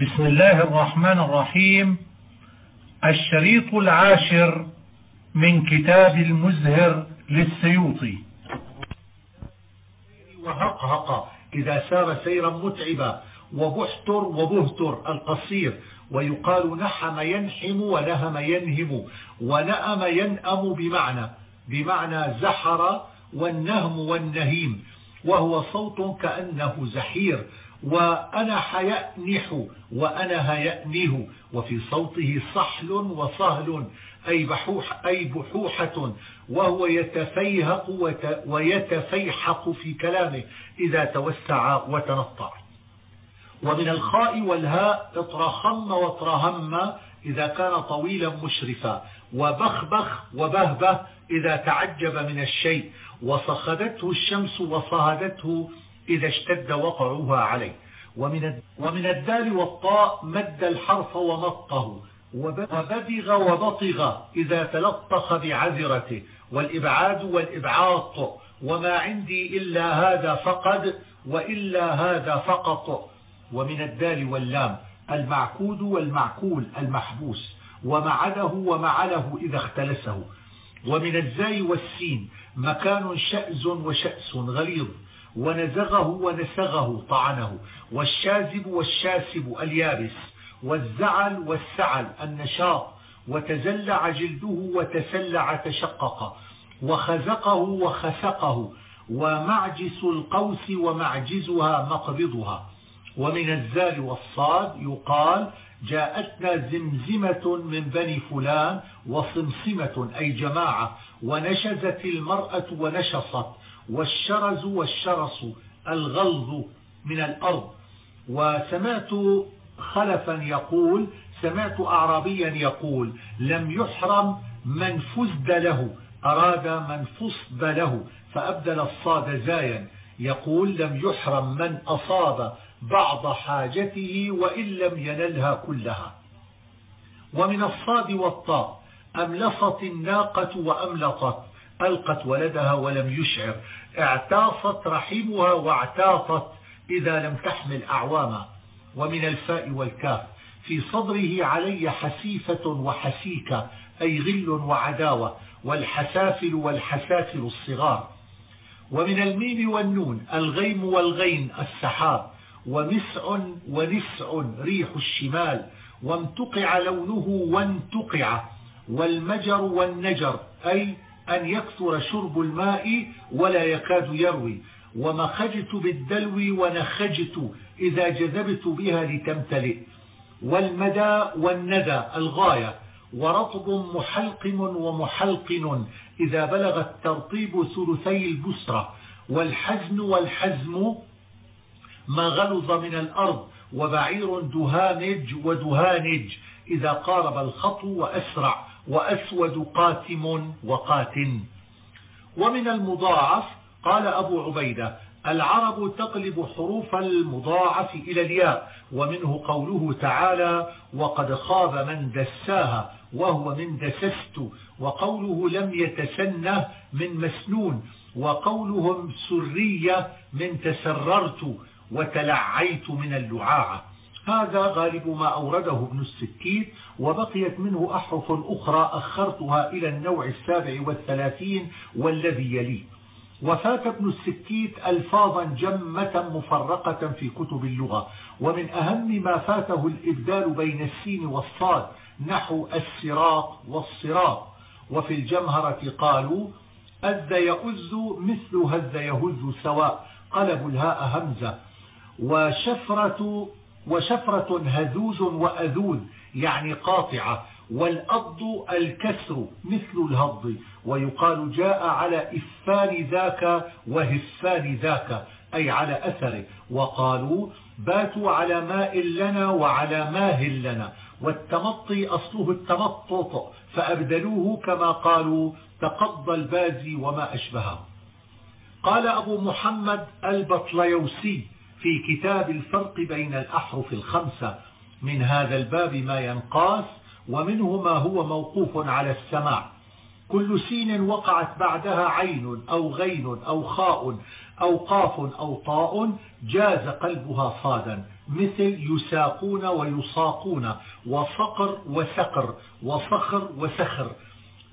بسم الله الرحمن الرحيم. الشريط العاشر من كتاب المزهر للسيوطي. وهقهق إذا سار سيرا متعبا وبحتر وبهتر القصير. ويقال نحم ينحم ونهم ينهم ونأم ينأم بمعنى. بمعنى زحر والنهم والنهيم. وهو صوت كأنه زحير. وأنا حيأنح وأنا هيأنه وفي صوته صحل وصهل أي, بحوح أي بحوحة وهو يتفيهق ويتفيحق في كلامه إذا توسع وتنطع. ومن الخاء والهاء اطرخم واطرهم إذا كان طويلا مشرفا وبخبخ وبهبه إذا تعجب من الشيء وصخدته الشمس وصهدته إذا اشتد وقعها عليه. ومن ومن الدال والطاء مد الحرف ومطه وبدغ وبطغ إذا تلطخ بعذرته. والإبعاد والإبعاط وما عندي إلا هذا فقد وإلا هذا فقط. ومن الدال واللام المعكود والمعكول المحبوس. ومعده ومعله إذا اختلسه. ومن الزاي والسين مكان شأز وشأس غليظ. ونزغه ونسغه طعنه. والشاذب والشاسب اليابس. والزعل والسعل النشاط. وتزلع جلده وتسلع تشقق. وخزقه وخسقه. ومعجس القوس ومعجزها مقبضها. ومن الزال والصاد يقال جاءتنا زمزمة من بني فلان وصمصمة أي جماعة. ونشزت المرأة ونشصت. والشرز والشرس الغلظ من الأرض. وسمعت خلفا يقول سمعت أعرابيا يقول لم يحرم من فزد له أراد من فصد له فأبدل الصاد زايا. يقول لم يحرم من أصاب بعض حاجته وإن لم ينلها كلها. ومن الصاد والطاء أملصت الناقة وأملطت ألقت ولدها ولم يشعر. اعتاصت رحمها واعتاصت إذا لم تحمل أعواما ومن الفاء والكاف. في صدره علي حسيفة وحسيكة أي غل وعداوة والحسافل والحسافل الصغار. ومن الميم والنون الغيم والغين السحاب. ومسع ونسع ريح الشمال. وامتقع لونه وانتقع. والمجر والنجر أي أن يكثر شرب الماء ولا يكاد يروي. ومخجت بالدلو ونخجت إذا جذبت بها لتمتلئ. والمدى والندى الغاية. ورطب محلقم ومحلقن إذا بلغ الترطيب ثلثي البسرة. والحزن والحزم ما غلظ من الأرض وبعير دهانج ودهانج. إذا قارب الخطو وأسرع. وأسود قاتم وقاتن. ومن المضاعف قال أبو عبيدة العرب تقلب حروف المضاعف إلى الياء ومنه قوله تعالى وقد خاب من دساها وهو من دسست وقوله لم يتسنه من مسنون وقولهم سرية من تسررت وتلعيت من اللعاعة. هذا غالب ما أورده ابن السكيت وبقيت منه أحرف أخرى أخرتها إلى النوع السابع والثلاثين والذي يليه وفات ابن السكيت ألفاظا جمة مفرقة في كتب اللغة. ومن أهم ما فاته الإبدال بين السين والصاد نحو السراق والصراط وفي الجمهرة قالوا أذ يؤز مثل هذ يهز سواء. قلبوا الهاء همزة. وشفرة وشفرة هذوز وأذوذ. يعني قاطعة والأض الكسر مثل الهض ويقال جاء على إفان ذاك وهفان ذاك أي على أثره وقالوا باتوا على ماء لنا وعلى ماه لنا والتمطي أصله التمطط فأبدلوه كما قالوا تقضى البازي وما أشبهه. قال أبو محمد البطليوسي في كتاب الفرق بين الأحرف الخمسة من هذا الباب ما ينقاس ومنه ما هو موقوف على السماع. كل سين وقعت بعدها عين أو غين أو خاء أو قاف أو طاء جاز قلبها صادا مثل يساقون ويصاقون وصقر وسقر وصخر وسخر.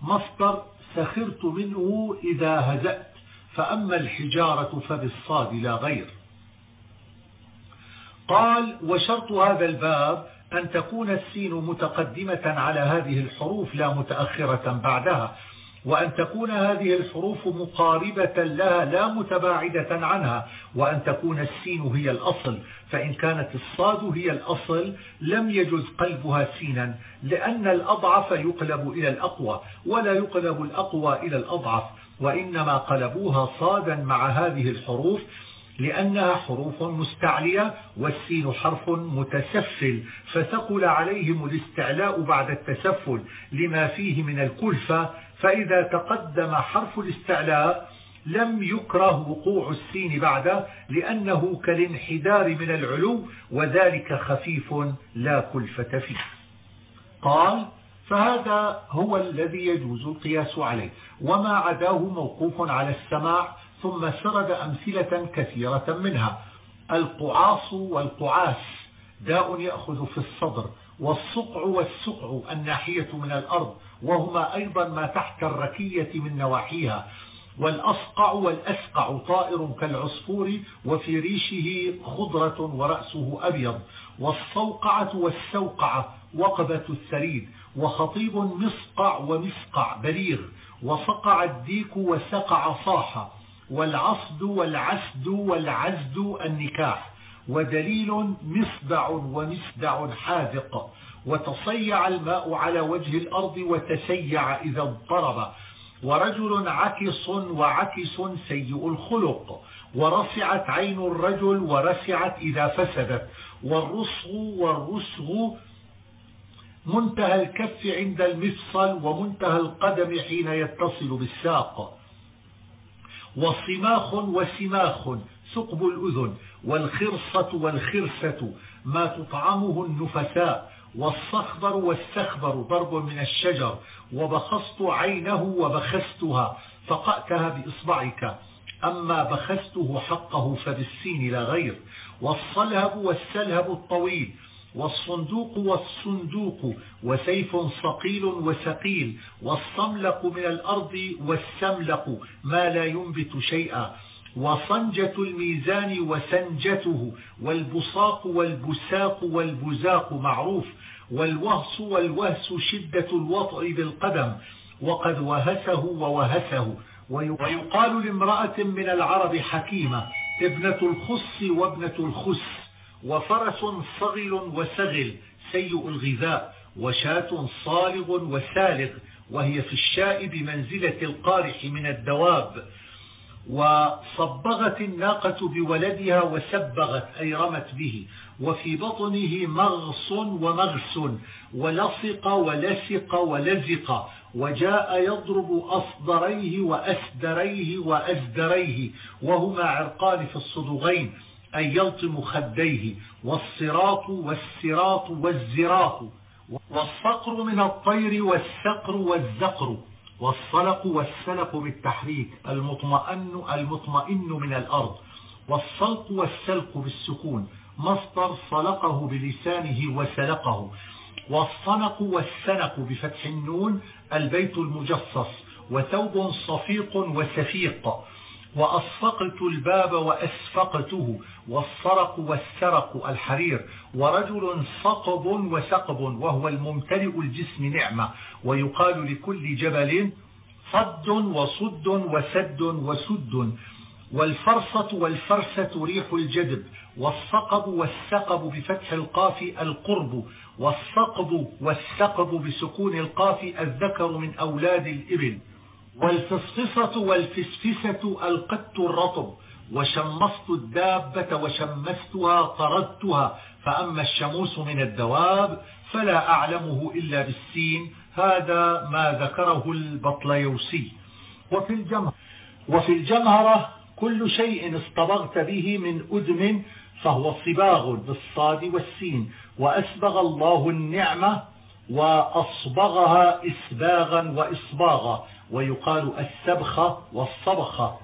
مصدر سخرت منه إذا هزأت فأما الحجارة فبالصاد لا غير. قال وشرط هذا الباب أن تكون السين متقدمة على هذه الحروف لا متأخرة بعدها وأن تكون هذه الحروف مقاربة لها لا متباعدة عنها وأن تكون السين هي الأصل فإن كانت الصاد هي الأصل لم يجز قلبها سينا لأن الأضعف يقلب إلى الأقوى ولا يقلب الأقوى إلى الأضعف وإنما قلبوها صادا مع هذه الحروف لأنها حروف مستعلية والسين حرف متسفل فثقل عليهم الاستعلاء بعد التسفل لما فيه من الكلفة فإذا تقدم حرف الاستعلاء لم يكره وقوع السين بعده لأنه كالانحدار من العلو وذلك خفيف لا كلفة فيه. قال فهذا هو الذي يجوز القياس عليه. وما عداه موقوف على السماع ثم سرد أمثلة كثيرة منها. القعاص والقعاس داء يأخذ في الصدر والصقع والسقع الناحية من الأرض وهما أيضا ما تحت الركية من نواحيها. والأصقع والأسقع طائر كالعصفور وفي ريشه خضرة ورأسه أبيض. والصوقعة والسوقعة وقبة الثريد وخطيب مصقع ومسقع بليغ. وصقع الديك وسقع صاحة والعصد والعسد والعزد النكاح ودليل مصدع ومسدع حاذق وتصيع الماء على وجه الأرض وتسيع إذا اضطرب ورجل عكس وعكس سيء الخلق ورسعت عين الرجل ورسعت إذا فسدت والرصغ والرسغ منتهى الكف عند المفصل ومنتهى القدم حين يتصل بالساق. وصماخ وسماخ ثقب الأذن والخرصة والخرسة ما تطعمه النفساء والصخبر والسخبر ضرب من الشجر وبخصت عينه وبخستها فقأتها بإصبعك. أما بخسته حقه فبالسين لا غير. والصلهب والسلهب الطويل والصندوق والصندوق وسيف صقيل وسقيل والصملق من الأرض والسملق ما لا ينبت شيئا. وصنجة الميزان وسنجته والبصاق والبساق والبزاق معروف والوهس والوهس شدة الوطء بالقدم وقد وهسه ووهسه. ويقال لامرأة من العرب حكيمة ابنة الخص وابنة الخس. وفرس صغل وسغل سيء الغذاء وشاة صالغ وسالغ وهي في الشاء بمنزلة القارح من الدواب. وصبغت الناقة بولدها وسبغت أي رمت به. وفي بطنه مغص ومغس ولصق ولسق ولزق. وجاء يضرب أصدريه وأسدريه وأزدريه. وهما عرقان في الصدغين أن يلطم خديه والصراط والسراط والزراط والصقر من الطير والسقر والزقر والصلق والسلق بالتحريك المطمئن المطمئن من الأرض والصلق والسلق بالسكون مصدر صلقه بلسانه وسلقه والصنق والسنق بفتح النون البيت المجصص وثوب صفيق وسفيق وأصفقت الباب وأسفقته والصرق والسرق الحرير ورجل صقب وسقب وهو الممتلئ الجسم نعمة ويقال لكل جبل صد وصد وسد وسد والفرصة والفرسة ريح الجدب والصقب والسقب بفتح القاف القرب والصقب والسقب بسكون القاف الذكر من أولاد الإبل. والفصفصة والفسفسة القط الرطب وشمصت الدابة وشمستها طردتها فأما الشموس من الدواب فلا أعلمه إلا بالسين. هذا ما ذكره البطليوسي. وفي الجمهرة, وفي الجمهرة كل شيء اصطبغت به من أدم فهو صباغ بالصاد والسين. وأسبغ الله النعمة وأصبغها إسباغا وإصباغا. ويقال السبخة والصبخة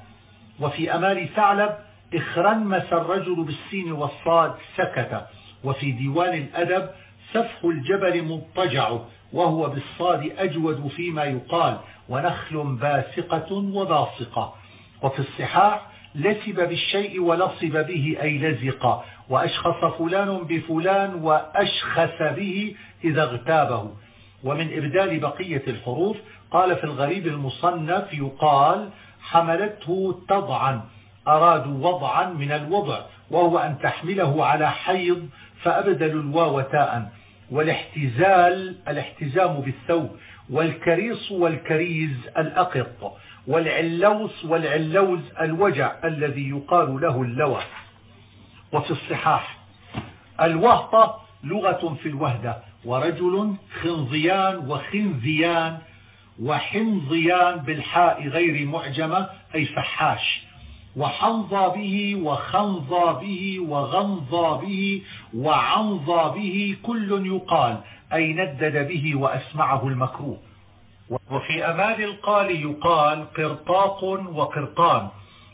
وفي أمال ثعلب اخرنمس الرجل بالسين والصاد سكت. وفي ديوان الأدب سفح الجبل مضطجع. وهو بالصاد أجود فيما يقال ونخل باسقة وباسقة. وفي الصحاح لسب بالشيء ولصب به أي لزق. وأشخص فلان بفلان وأشخس به إذا اغتابه. ومن إبدال بقية الحروف قال في الغريب المصنف يقال حملته تضعا أرادوا وضعا من الوضع وهو أن تحمله على حيض فأبدلوا الواو تاء. والاحتزال الاحتزام بالثوب والكريص والكريز الأقط والعلوس والعلوز الوجع الذي يقال له اللوى وفي الصحاح الوهطة لغة في الوهدة ورجل خنظيان وخنزيان وحنظيان بالحاء غير معجمة أي فحاش. وحنظى به وخنظى به وغنظى به وعنظى به كل يقال أي ندد به وأسمعه المكروه. وفي أمال القال يقال قرطاق وقرطان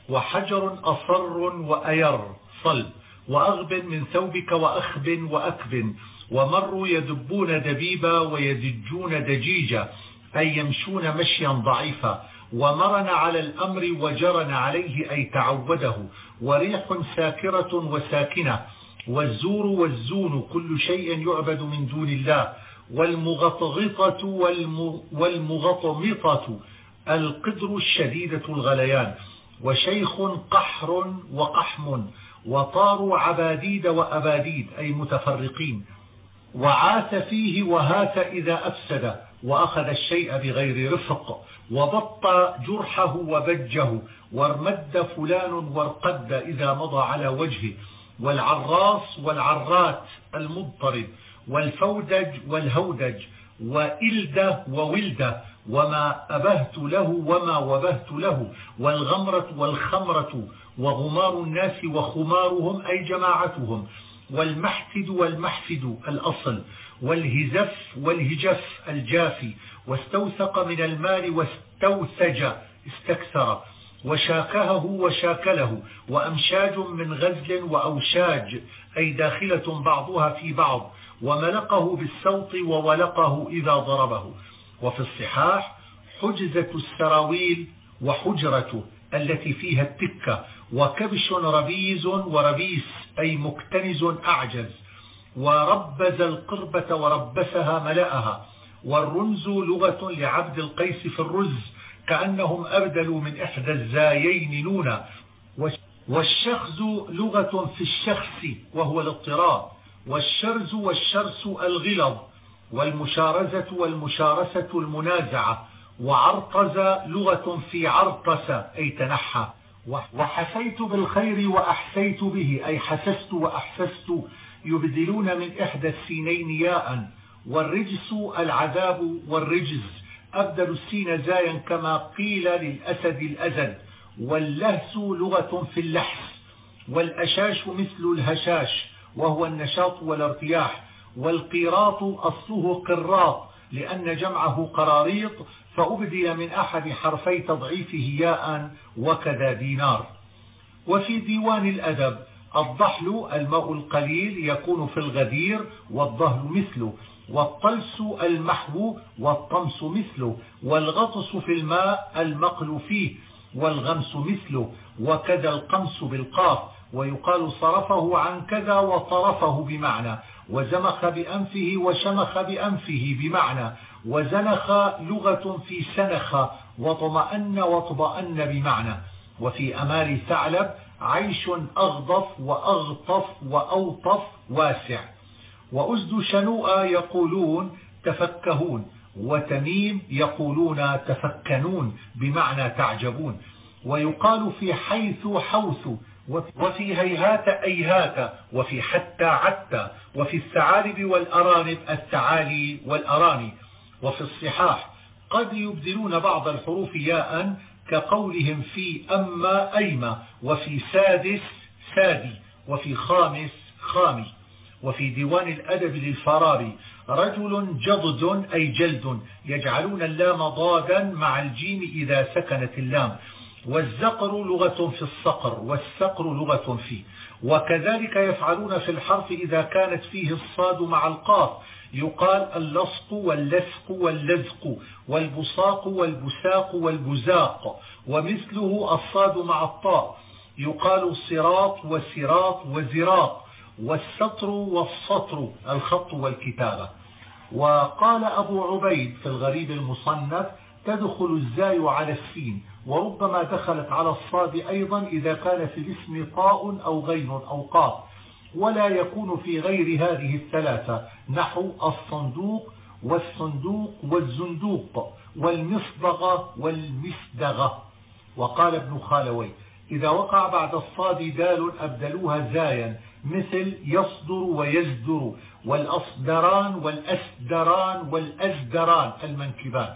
وحجر أصر وأير صلب وأغب من ثوبك وأخب وأكب ومروا يدبون دبيبا ويدجون دجيجا. أي يمشون مشيا ضعيفا ومرن على الأمر وجرن عليه أي تعوده. وريح ساكرة وساكنة. والزور والزون كل شيء يعبد من دون الله. والمغطغطة والمغطمطة القدر الشديدة الغليان. وشيخ قحر وقحم وطاروا عباديد وأباديد أي متفرقين. وعاث فيه وهات إذا أفسد. وأخذ الشيء بغير رفق وبط جرحه وبجه وارمد فلان وارقد إذا مضى على وجهه والعراس والعرات المضطرب والفودج والهودج وإلدة وولدة وما أبهت له وما وبهت له والغمرة والخمرة وغمار الناس وخمارهم أي جماعتهم والمحفد والمحفد الأصل. والهزف والهجف الجافي واستوثق من المال واستوثج استكثر وشاكهه وشاكله وأمشاج من غزل وأوشاج أي داخلة بعضها في بعض وملقه بالسوط وولقه إذا ضربه. وفي الصحاح حجزة السراويل وحجرته التي فيها التكة وكبش ربيز وربيس أي مكتنز أعجز. وربز القربة وربسها ملأها. والرنز لغة لعبد القيس في الرز كأنهم أبدلوا من إحدى الزايين نونا. والشخز لغة في الشخص وهو الاضطراب والشرز والشرس الغلظ. والمشارزة والمشارسة المنازعة. وعرقز لغة في عرقس أي تنحى. وحسيت بالخير وأحسيت به أي حسست وأحسست يبدلون من إحدى السينين ياء والرجس العذاب والرجز. أبدل السين زايا كما قيل للأسد الأزد واللهس لغة في اللحس. والأشاش مثل الهشاش وهو النشاط والارتياح. والقيراط أصله قراط لأن جمعه قراريط. فأبدل من أحد حرفي تضعيفه ياء وكذا دينار. وفي ديوان الأدب الضحل الماء القليل يكون في الغدير والضهل مثله والطلس المحو والطمس مثله والغطس في الماء المقل فيه والغمس مثله وكذا القمس بالقاف ويقال صرفه عن كذا وطرفه بمعنى وزمخ بأنفه وشمخ بأنفه بمعنى وزنخ لغة في سنخ وطمأن واطمأن بمعنى وفي أمال ثعلب عيش أغضف وأغطف وأوطف واسع. وأزد شنوء يقولون تفكهون وتميم يقولون تفكنون بمعنى تعجبون. ويقال في حيث حوث وفي هيهات أيهات وفي حتى عتى وفي الثعالب والأرانب الثعالي والأراني. وفي الصحاح قد يبدلون بعض الحروف ياء كقولهم في أما أيما وفي سادس سادي وفي خامس خامي وفي ديوان الأدب للفراري رجل جضد أي جلد يجعلون اللام ضادا مع الجيم إذا سكنت اللام والزقر لغة في الصقر والسقر لغة فيه وكذلك يفعلون في الحرف إذا كانت فيه الصاد مع القاف يقال اللصق واللسق واللزق والبصاق والبساق والبزاق ومثله الصاد مع الطاء يقال صراط وسراط وزراط والسطر والسطر الخط والكتابة. وقال أبو عبيد في الغريب المصنف تدخل الزاي على السين وربما دخلت على الصاد أيضا إذا كان في الاسم طاء أو غين أو قاف. ولا يكون في غير هذه الثلاثة. نحو الصندوق والصندوق والزندوق والمصدغة والمسدغة وقال ابن خالوي إذا وقع بعد الصاد دال أبدلوها زايا مثل يصدر ويزدر والأصدران والأسدران والأزدران المنكبان.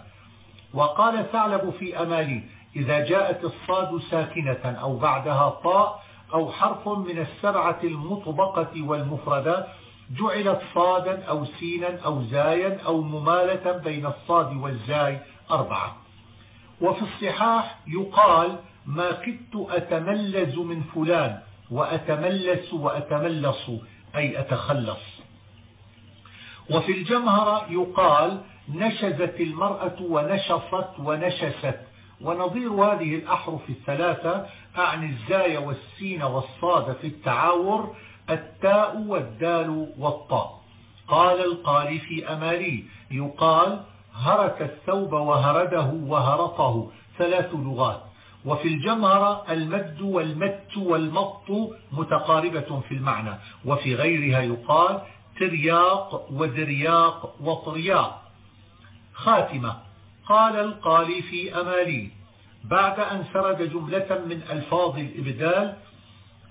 وقال ثعلب في أمالي إذا جاءت الصاد ساكنة أو بعدها طاء أو حرف من السبعة المطبقة والمفردة جعلت صادا أو سينا أو زايا أو ممالة بين الصاد والزاي أربعة. وفي الصحاح يقال ما كدت أتملز من فلان وأتملس وأتملص أي أتخلص. وفي الجمهرة يقال نشزت المرأة ونشصت ونشست. ونظير هذه الأحرف الثلاثة أعني الزاي والسين والصاد في التعاور التاء والدال والطاء. قال القاري في أمالي يقال هرك الثوب وهرده وهرطه ثلاث لغات. وفي الجمهرة المد والمت والمط متقاربة في المعنى. وفي غيرها يقال ترياق ودرياق وطرياق. خاتمة. قال القالي في أمالي بعد أن سرد جملة من ألفاظ الإبدال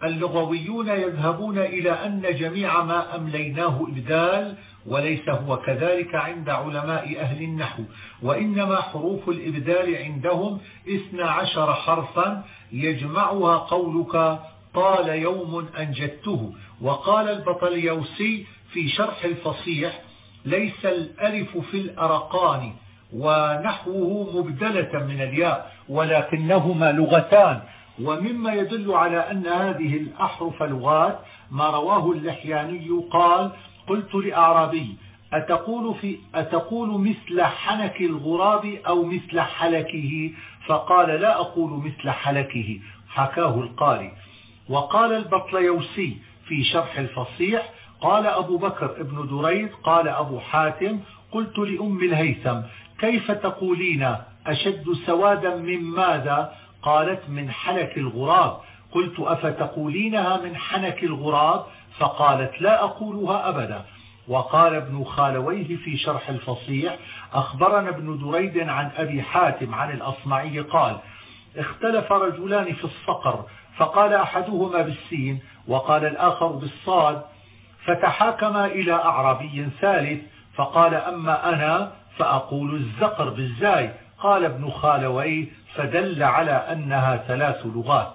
اللغويون يذهبون إلى أن جميع ما أمليناه إبدال وليس هو كذلك عند علماء أهل النحو. وإنما حروف الإبدال عندهم اثنى عشر حرفا يجمعها قولك طال يوم أنجدته. وقال البطليوسي في شرح الفصيح ليس الألف في الأرقان ونحوه مبدلة من الياء ولكنهما لغتان. ومما يدل على أن هذه الأحرف لغات ما رواه اللحياني قال قلت لأعرابي أتقول, في أتقول مثل حنك الغراب أو مثل حلكه؟ فقال لا أقول مثل حلكه. حكاه القاري وقال البطليوسي في شرح الفصيح قال أبو بكر ابن دريد قال أبو حاتم قلت لأم الهيثم كيف تقولين أشد سوادا من ماذا؟ قالت من حنك الغراب. قلت أفتقولينها من حنك الغراب؟ فقالت لا أقولها أبدا. وقال ابن خالويه في شرح الفصيح أخبرنا ابن دريد عن أبي حاتم عن الأصمعي قال اختلف رجلان في الصقر فقال أحدهما بالسين وقال الآخر بالصاد فتحاكما إلى أعرابي ثالث فقال أما أنا فأقول الزقر بالزاي. قال ابن خالويه فدل على أنها ثلاث لغات.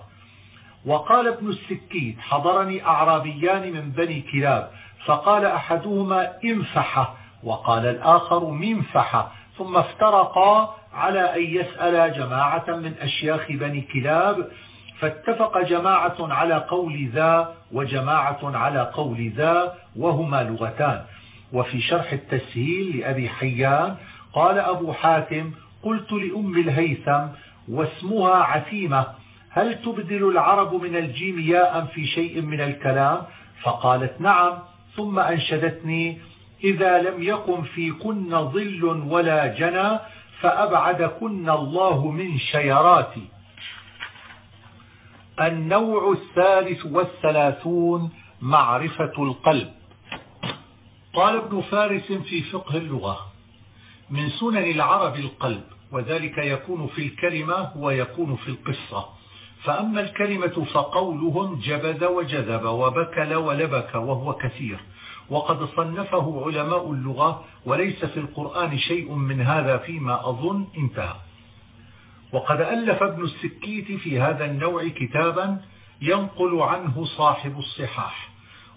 وقال ابن السكيت حضرني أعرابيان من بني كلاب فقال أحدهما إنفحة وقال الآخر منفحة ثم افترقا على أن يسأل جماعة من أشياخ بني كلاب فاتفق جماعة على قول ذا وجماعة على قول ذا وهما لغتان. وفي شرح التسهيل لأبي حيان قال أبو حاتم قلت لأم الهيثم واسمها عتيمة هل تبدل العرب من الجيم ياء في شيء من الكلام؟ فقالت نعم ثم أنشدتني إذا لم يقم في كن ظل ولا جنى فأبعدكن الله من شيراتي. النوع الثالث والثلاثون معرفة القلب. قال ابن فارس في فقه اللغة من سنن العرب القلب وذلك يكون في الكلمة ويكون في القصة. فأما الكلمة فقولهم جبذ وجذب وبكل ولبك وهو كثير. وقد صنفه علماء اللغة وليس في القرآن شيء من هذا فيما أظن انتهى. وقد ألف ابن السكيت في هذا النوع كتابا ينقل عنه صاحب الصحاح.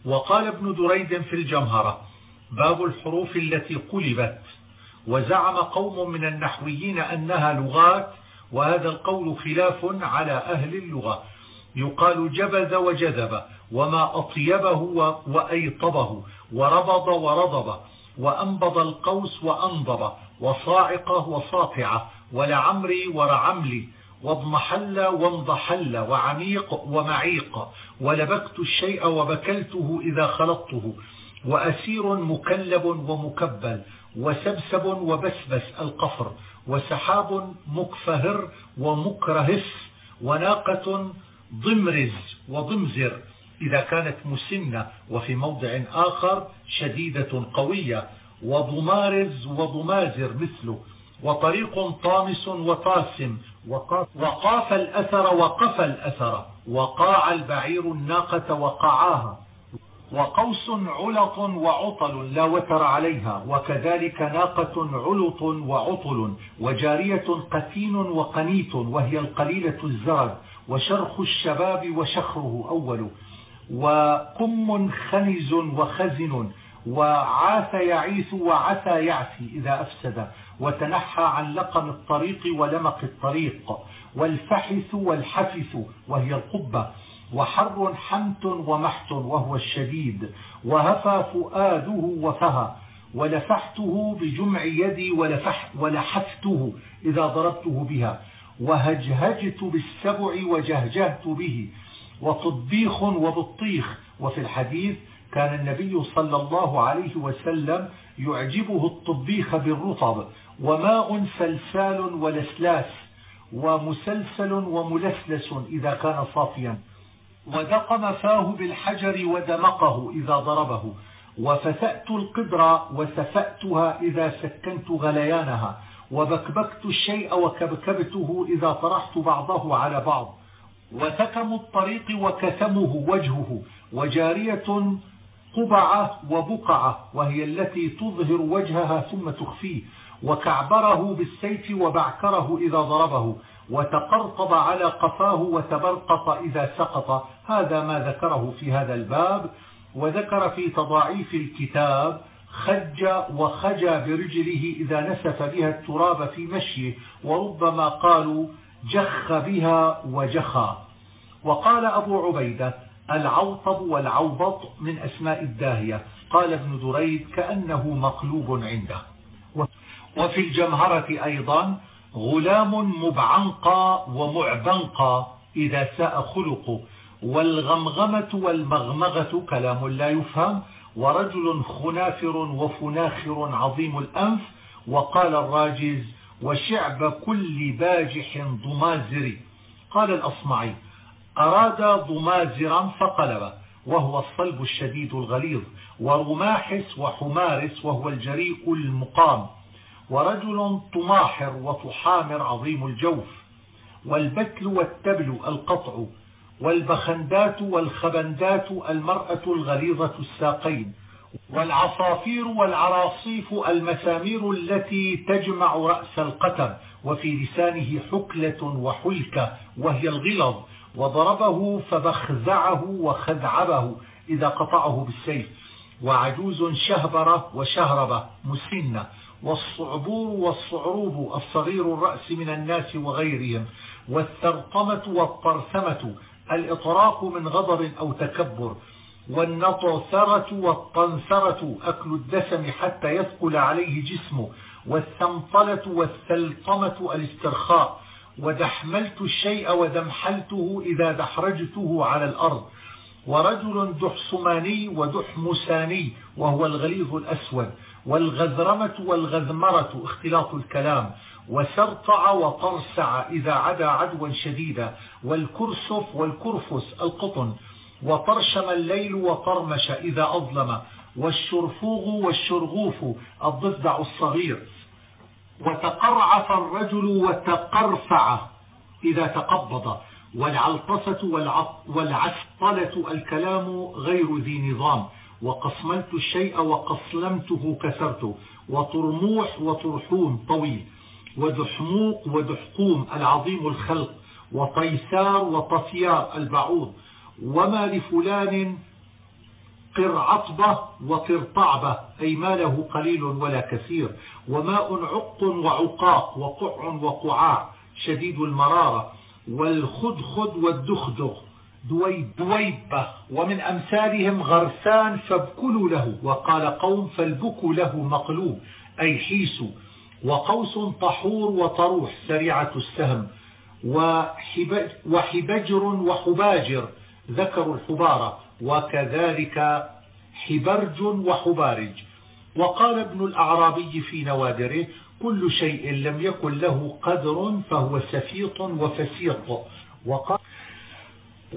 وقال ابن دريد في الجمهرة باب الحروف التي قلبت. وزعم قوم من النحويين أنها لغات وهذا القول خلاف على أهل اللغة. يقال جبذ وجذب وما أطيبه وأيطبه وربض ورضب وأنبض القوس وأنضب وصاعقة وصاطعة ولعمري ورعملي واضمحل وانضحل وعميق ومعيق ولبكت الشيء وبكلته إذا خلطته. وأسير مكلب ومكبل وسبسب وبسبس القفر وسحاب مكفهر ومكرهس وناقة ضمرز وضمزر. إذا كانت مسنة وفي موضع آخر شديدة قوية وضمارز وضمازر مثله وطريق طامس وطاسم وقاف الأثر وقف الأثر وقاع البعير الناقة وقعاها. وقوس علط وعطل لا وتر عليها وكذلك ناقة علط وعطل وجارية قتين وقنيت وهي القليلة الزرد وشرخ الشباب وشخره أول وقم خنز وخزن وعاث يعيث وعثى يعثي إذا أفسد وتنحى عن لقم الطريق ولمق الطريق والفحث والحفث وهي القبة وحر حمت ومحت وهو الشديد وهفى فؤاده وفهى ولفحته بجمع يدي ولفح ولحفته إذا ضربته بها وهجهجت بالسبع وجهجهت به وطبيخ وبطيخ وفي الحديث كان النبي صلى الله عليه وسلم يعجبه الطبيخ بالرطب وماء سلسال ولسلاس ومسلسل وملسلس إذا كان صافيا. ودقم فاه بالحجر ودمقه إذا ضربه. وفثأت القدر وسفأتها إذا سكنت غليانها. وبكبكت الشيء وكبكبته إذا طرحت بعضه على بعض. وثكم الطريق وكثمه وجهه. وجارية قبعة وبقعة وهي التي تظهر وجهها ثم تخفيه. وكعبره بالسيف وبعكره إذا ضربه. وتقرطب على قفاه وتبرقط إذا سقط. هذا ما ذكره في هذا الباب وذكر في تضاعيف الكتاب خج وخجى برجله إذا نسف بها التراب في مشيه وربما قالوا جخ بها وجخى وقال أبو عبيدة العوطب والعوبط من أسماء الداهية. قال ابن دريد كأنه مقلوب عنده. وفي الجمهرة أيضا غلام مبعنقى ومعبنقى إذا ساء خلقه. والغمغمة والمغمغة كلام لا يفهم. ورجل خنافر وفناخر عظيم الأنف. وقال الراجز وشعب كل باجح ضمازر. قال الأصمعي أراد ضمازرا فقلب وهو الصلب الشديد الغليظ. ورماحس وحمارس وهو الجريء المقام. ورجل طماحر وطحامر عظيم الجوف والبتل والتبل القطع والبخندات والخبندات المرأة الغليظة الساقين والعصافير والعراصيف المسامير التي تجمع رأس القتم وفي لسانه حكلة وحلكة وهي الغلظ وضربه فبخزعه وخذعبه إذا قطعه بالسيف. وعجوز شهبرة وشهربة مسنة. والصعبور والصعروب الصغير الرأس من الناس وغيرهم والثرطمة والطرثمة الإطراق من غضب أو تكبر والنطثرة والطنثرة أكل الدسم حتى يثقل عليه جسمه والثمطلة والثلطمة الاسترخاء ودحملت الشيء ودمحلته إذا دحرجته على الأرض. ورجل دحسماني ودحمساني وهو الغليظ الأسود. والغذرمة والغذمرة اختلاط الكلام. وسرطع وطرسع إذا عدا عدوا شديدا. والكرسف والكرفس القطن. وطرشم الليل وطرمش إذا أظلم. والشرفوغ والشرغوف الضفدع الصغير. وتقرعف الرجل وتقرفع إذا تقبض. والعلطسة والعسطلة الكلام غير ذي نظام. وقصملت الشيء وقصلمته كسرته. وطرموح وطرحوم طويل. ودحموق ودحقوم العظيم الخلق. وطيسار وطفيار البعوض. وما لفلان قرعطبة وقرطعبة أي ما له قليل ولا كثير. وماء عق وعقاق وقع وقعاع شديد المرارة. والخدخد والدخدغ دويب دويبة ومن أمثالهم غرسان فابكلوا له وقال قوم فالبك له مقلوب أي حيس وقوس طحور وطروح سريعة السهم وحبجر وحباجر ذكروا الحبارة وكذلك حبرج وحبارج. وقال ابن الأعرابي في نوادره كل شيء لم يكن له قدر فهو سفيط وفسيط وقال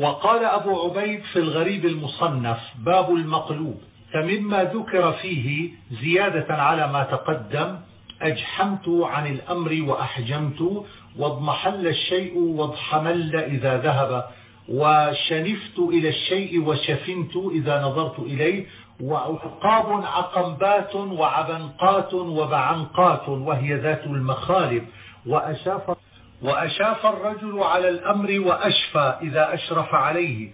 وقال أبو عبيد في الغريب المصنف باب المقلوب. فمما ذكر فيه زيادة على ما تقدم أجحمت عن الأمر وأحجمت واضمحل الشيء واضحمل إذا ذهب وشنفت إلى الشيء وشفنت إذا نظرت إليه وعقاب عقنبات وعبنقات وبعنقات وهي ذات المخالب وأشاف, وأشاف الرجل على الأمر وأشفى إذا أشرف عليه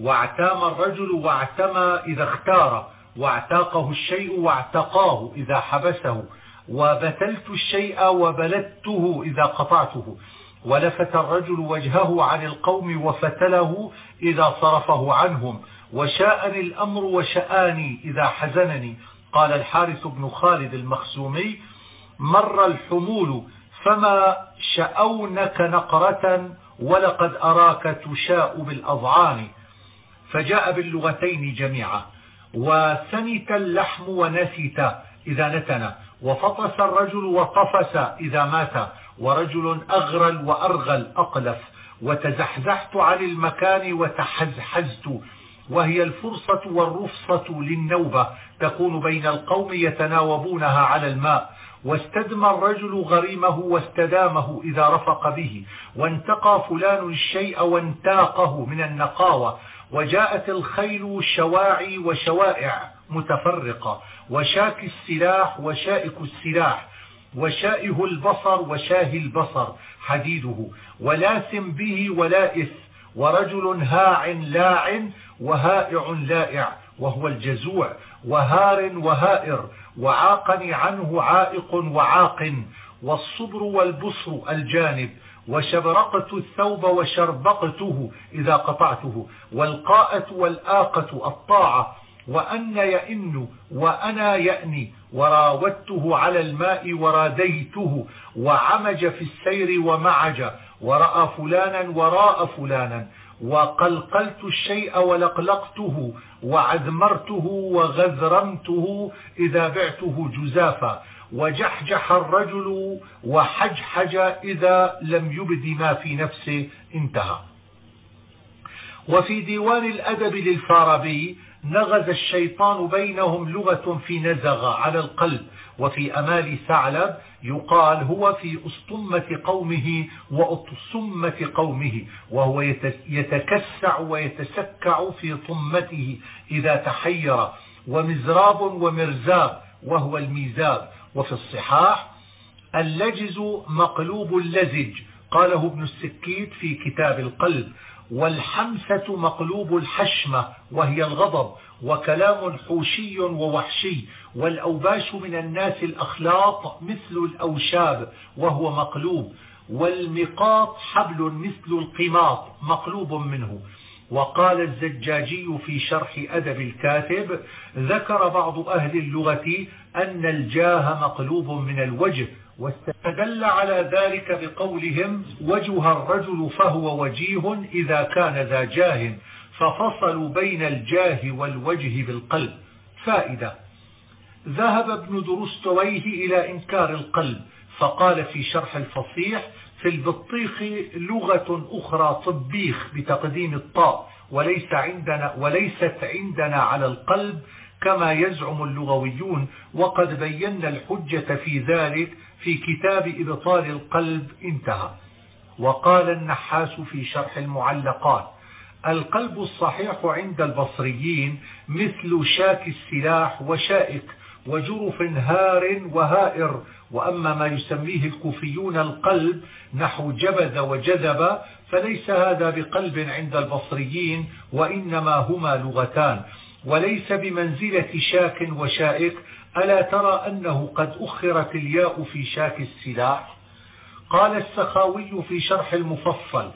واعتام الرجل واعتمى إذا اختار واعتاقه الشيء واعتقاه إذا حبسه وبتلت الشيء وبلدته إذا قطعته ولفت الرجل وجهه عن القوم وفتله إذا صرفه عنهم وشاءني الأمر وشآني إذا حزنني قال الحارث بن خالد المخزومي مر الحمول فما شأونك نقرة ولقد أراك تشاء بالأضعان فجاء باللغتين جميعا وسنت اللحم ونست إذا نتن وفطس الرجل وطفس إذا مات ورجل أغرل وأرغل أقلف وتزحزحت عن المكان وتحزحزت وهي الفرصة والرفصة للنوبة تكون بين القوم يتناوبونها على الماء واستدمى الرجل غريمه واستدامه إذا رفق به وانتقى فلان الشيء وانتاقه من النقاوة وجاءت الخيل شواعي وشوائع متفرقة وشاك السلاح وشائك السلاح وشائه البصر وشاه البصر حديده ولاثم به ولائث ورجل هاع لاع وهائع لائع وهو الجزوع وهار وهائر وعاقني عنه عائق وعاق والصبر والبصر الجانب وشبرقت الثوب وشربقته إذا قطعته والقاءة والآقة الطاعة وأن يئن وأنا يأني وراودته على الماء وراديته وعمج في السير ومعج ورأى فلانا وراء فلانا وقلقلت الشيء ولقلقته وعذمرته وغذرمته إذا بعته جزافا. وجحجح الرجل وحجحج إذا لم يبد ما في نفسه انتهى. وفي ديوان الأدب للفارابي نغز الشيطان بينهم لغة في نزغ على القلب. وفي أمال ثعلب يقال هو في أسطمة قومه وأطسمة قومه وهو يتكسع ويتسكع في طمته إذا تحير ومزراب ومرزاب وهو الميزاب. وفي الصحاح اللجز مقلوب اللزج قاله ابن السكيت في كتاب القلب. والحمسة مقلوب الحشمة وهي الغضب وكلام حوشي ووحشي والأوباش من الناس الأخلاط مثل الأوشاب وهو مقلوب والمقاط حبل مثل القماط مقلوب منه. وقال الزجاجي في شرح أدب الكاتب ذكر بعض أهل اللغة أن الجاه مقلوب من الوجه واستدل على ذلك بقولهم وجه الرجل فهو وجيه إذا كان ذا جاه ففصلوا بين الجاه والوجه بالقلب. فائدة ذهب ابن درستويه إلى إنكار القلب فقال في شرح الفصيح في البطيخ لغة أخرى طبيخ بتقديم الطاء وليس عندنا وليست عندنا على القلب كما يزعم اللغويون وقد بينا الحجة في ذلك في كتاب إبطال القلب انتهى. وقال النحاس في شرح المعلقات القلب الصحيح عند البصريين مثل شاك السلاح وشائك وجرف هار وهائر. وأما ما يسميه الكوفيون القلب نحو جبذ وجذب فليس هذا بقلب عند البصريين وإنما هما لغتان. وليس بمنزلة شاك وشائك ألا ترى أنه قد أخرت الياء في شاك السلاح؟ قال السخاوي في شرح المفصل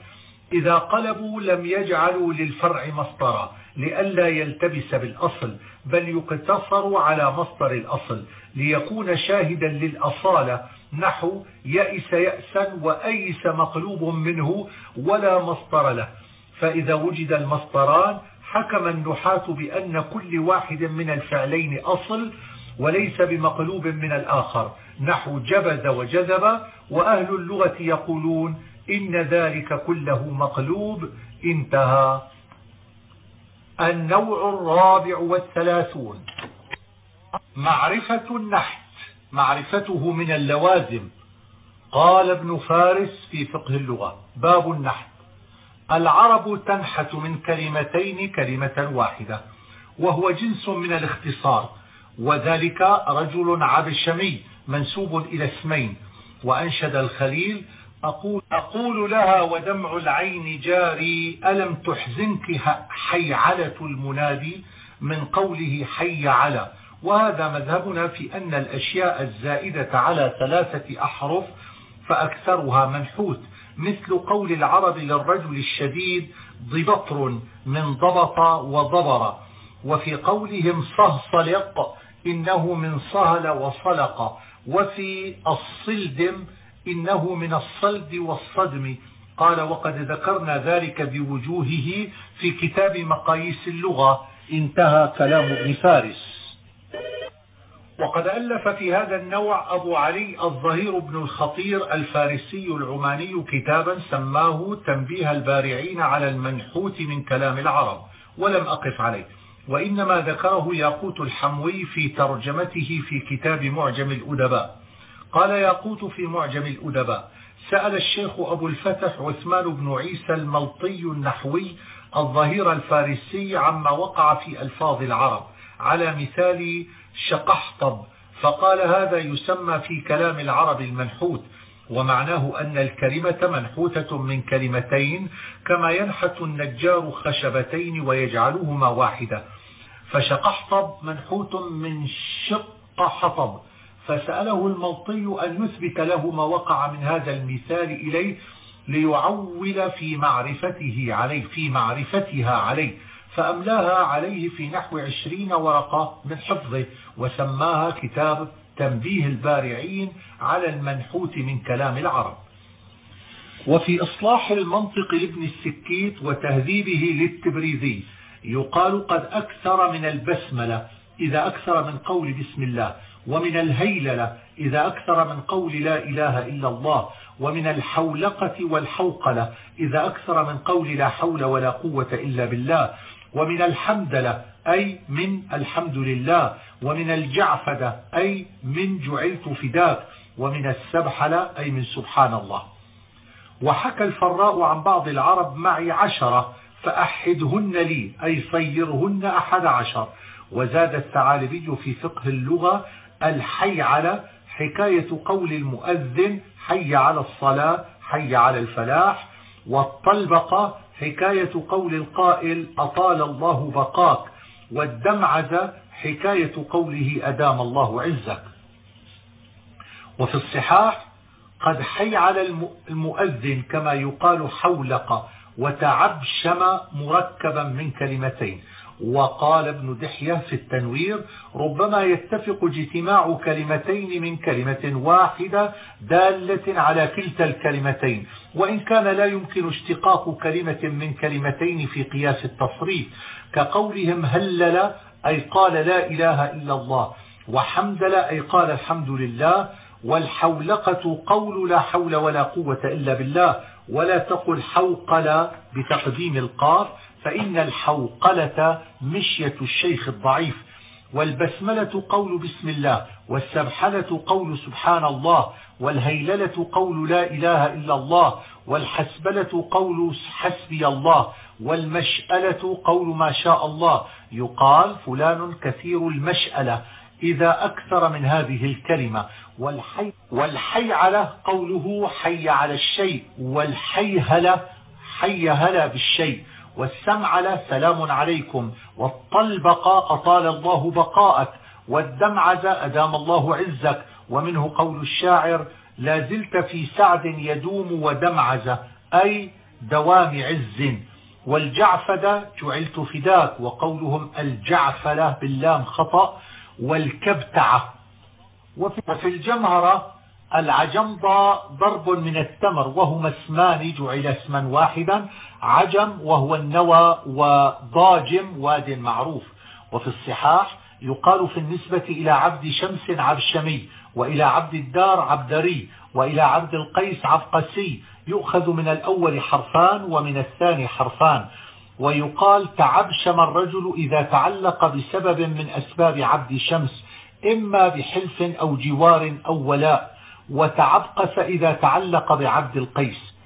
إذا قلبوا لم يجعلوا للفرع مصدرا لئلا يلتبس بالأصل بل يقتصر على مصدر الأصل ليكون شاهدا للأصالة نحو يئس يأسا وأيس مقلوب منه ولا مصدر له. فإذا وجد المصدران حكم النحاة بأن كل واحد من الفعلين أصل وليس بمقلوب من الآخر. نحو جبز وجذب وأهل اللغة يقولون إن ذلك كله مقلوب. انتهى. النوع الرابع والثلاثون. معرفة النحت معرفته من اللوازم. قال ابن فارس في فقه اللغة باب النحت. العرب تنحت من كلمتين كلمة واحدة وهو جنس من الاختصار وذلك رجل عبشمي منسوب إلى اسمين وأنشد الخليل أقول, أقول لها ودمع العين جاري ألم تحزنك حيعلة المنادي؟ من قوله حي على وهذا مذهبنا في أن الأشياء الزائدة على ثلاثة أحرف فأكثرها منحوت. مثل قول العرب للرجل الشديد ضبطر من ضبط وضبر. وفي قولهم صهصلق إنه من صهل وصلق. وفي الصلدم إنه من الصلد والصدم. قال وقد ذكرنا ذلك بوجوهه في كتاب مقاييس اللغة. انتهى كلام ابن فارس. وقد ألف في هذا النوع أبو علي الظهير بن الخطير الفارسي العماني كتابا سماه تنبيه البارعين على المنحوت من كلام العرب ولم أقف عليه. وإنما ذكره ياقوت الحموي في ترجمته في كتاب معجم الأدباء. قال ياقوت في معجم الأدباء سأل الشيخ أبو الفتح عثمان بن عيسى الملطي النحوي الظهير الفارسي عما وقع في ألفاظ العرب على مثال شقحطب. فقال هذا يسمى في كلام العرب المنحوت ومعناه أن الكلمة منحوتة من كلمتين كما ينحت النجار خشبتين ويجعلهما واحدة. فشقحطب منحوت من شق حطب فسأله الملطي أن يثبت له ما وقع من هذا المثال إليه ليعول في معرفته عليه في معرفتها عليه. فأملاها عليه في نحو عشرين ورقة من حفظه وسماها كتاب تنبيه البارعين على المنحوت من كلام العرب. وفي إصلاح المنطق لابن السكيت وتهذيبه للتبريزي يقال قد أكثر من البسملة إذا أكثر من قول بسم الله ومن الهيللة إذا أكثر من قول لا إله إلا الله ومن الحولقة والحوقلة إذا أكثر من قول لا حول ولا قوة إلا بالله ومن الحمدلة أي من الحمد لله ومن الجعفدة أي من جعلت فداك ومن السبحلة أي من سبحان الله. وحكى الفراء عن بعض العرب معي عشرة فأحدهن لي أي صيرهن أحد عشر. وزاد الثعالبي في فقه اللغة الحي على حكاية قول المؤذن حي على الصلاة حي على الفلاح والطلبقة حكاية قول القائل أطال الله بقاك والدمعز حكاية قوله أدام الله عزك. وفي الصحاح قد حي على المؤذن كما يقال حولق وتعبشم مركبا من كلمتين. وقال ابن دحية في التنوير ربما يتفق اجتماع كلمتين من كلمة واحدة دالة على كلتا الكلمتين. وإن كان لا يمكن اشتقاق كلمة من كلمتين في قياس التصريف كقولهم هلل أي قال لا إله إلا الله وحمدل أي قال الحمد لله والحولقة قول لا حول ولا قوة إلا بالله ولا تقل حوقل بتقديم القاف. فإن الحوقلة مشية الشيخ الضعيف والبسملة قول بسم الله والسبحلة قول سبحان الله والهيللة قول لا إله إلا الله والحسبلة قول حسبي الله والمشألة قول ما شاء الله. يقال فلان كثير المشألة إذا أكثر من هذه الكلمة. والحي, والحي على قوله حي على الشيء والحيهلة حي هلا بالشيء. والسمعل سلام عليكم والطلبق أطال الله بقاءك والدمعز أدام الله عزك ومنه قول الشاعر لا زلت في سعد يدوم ودمعز أي دوام عز. والجعفدة جعلت فداك وقولهم الجعفلة باللام خطأ والكبتعة وفي الجمهرة العجمضة ضرب من التمر وهما اسمان جعل اسما واحدا عجم وهو النوى وضاجم واد معروف. وفي الصحاح يقال في النسبة إلى عبد شمس عبشمي وإلى عبد الدار عبدري وإلى عبد القيس عبقسي. يؤخذ من الأول حرفان ومن الثاني حرفان. ويقال تعبشم الرجل إذا تعلق بسبب من أسباب عبد شمس إما بحلف أو جوار أو ولاء. وتعبقس إذا تعلق بعبد القيس.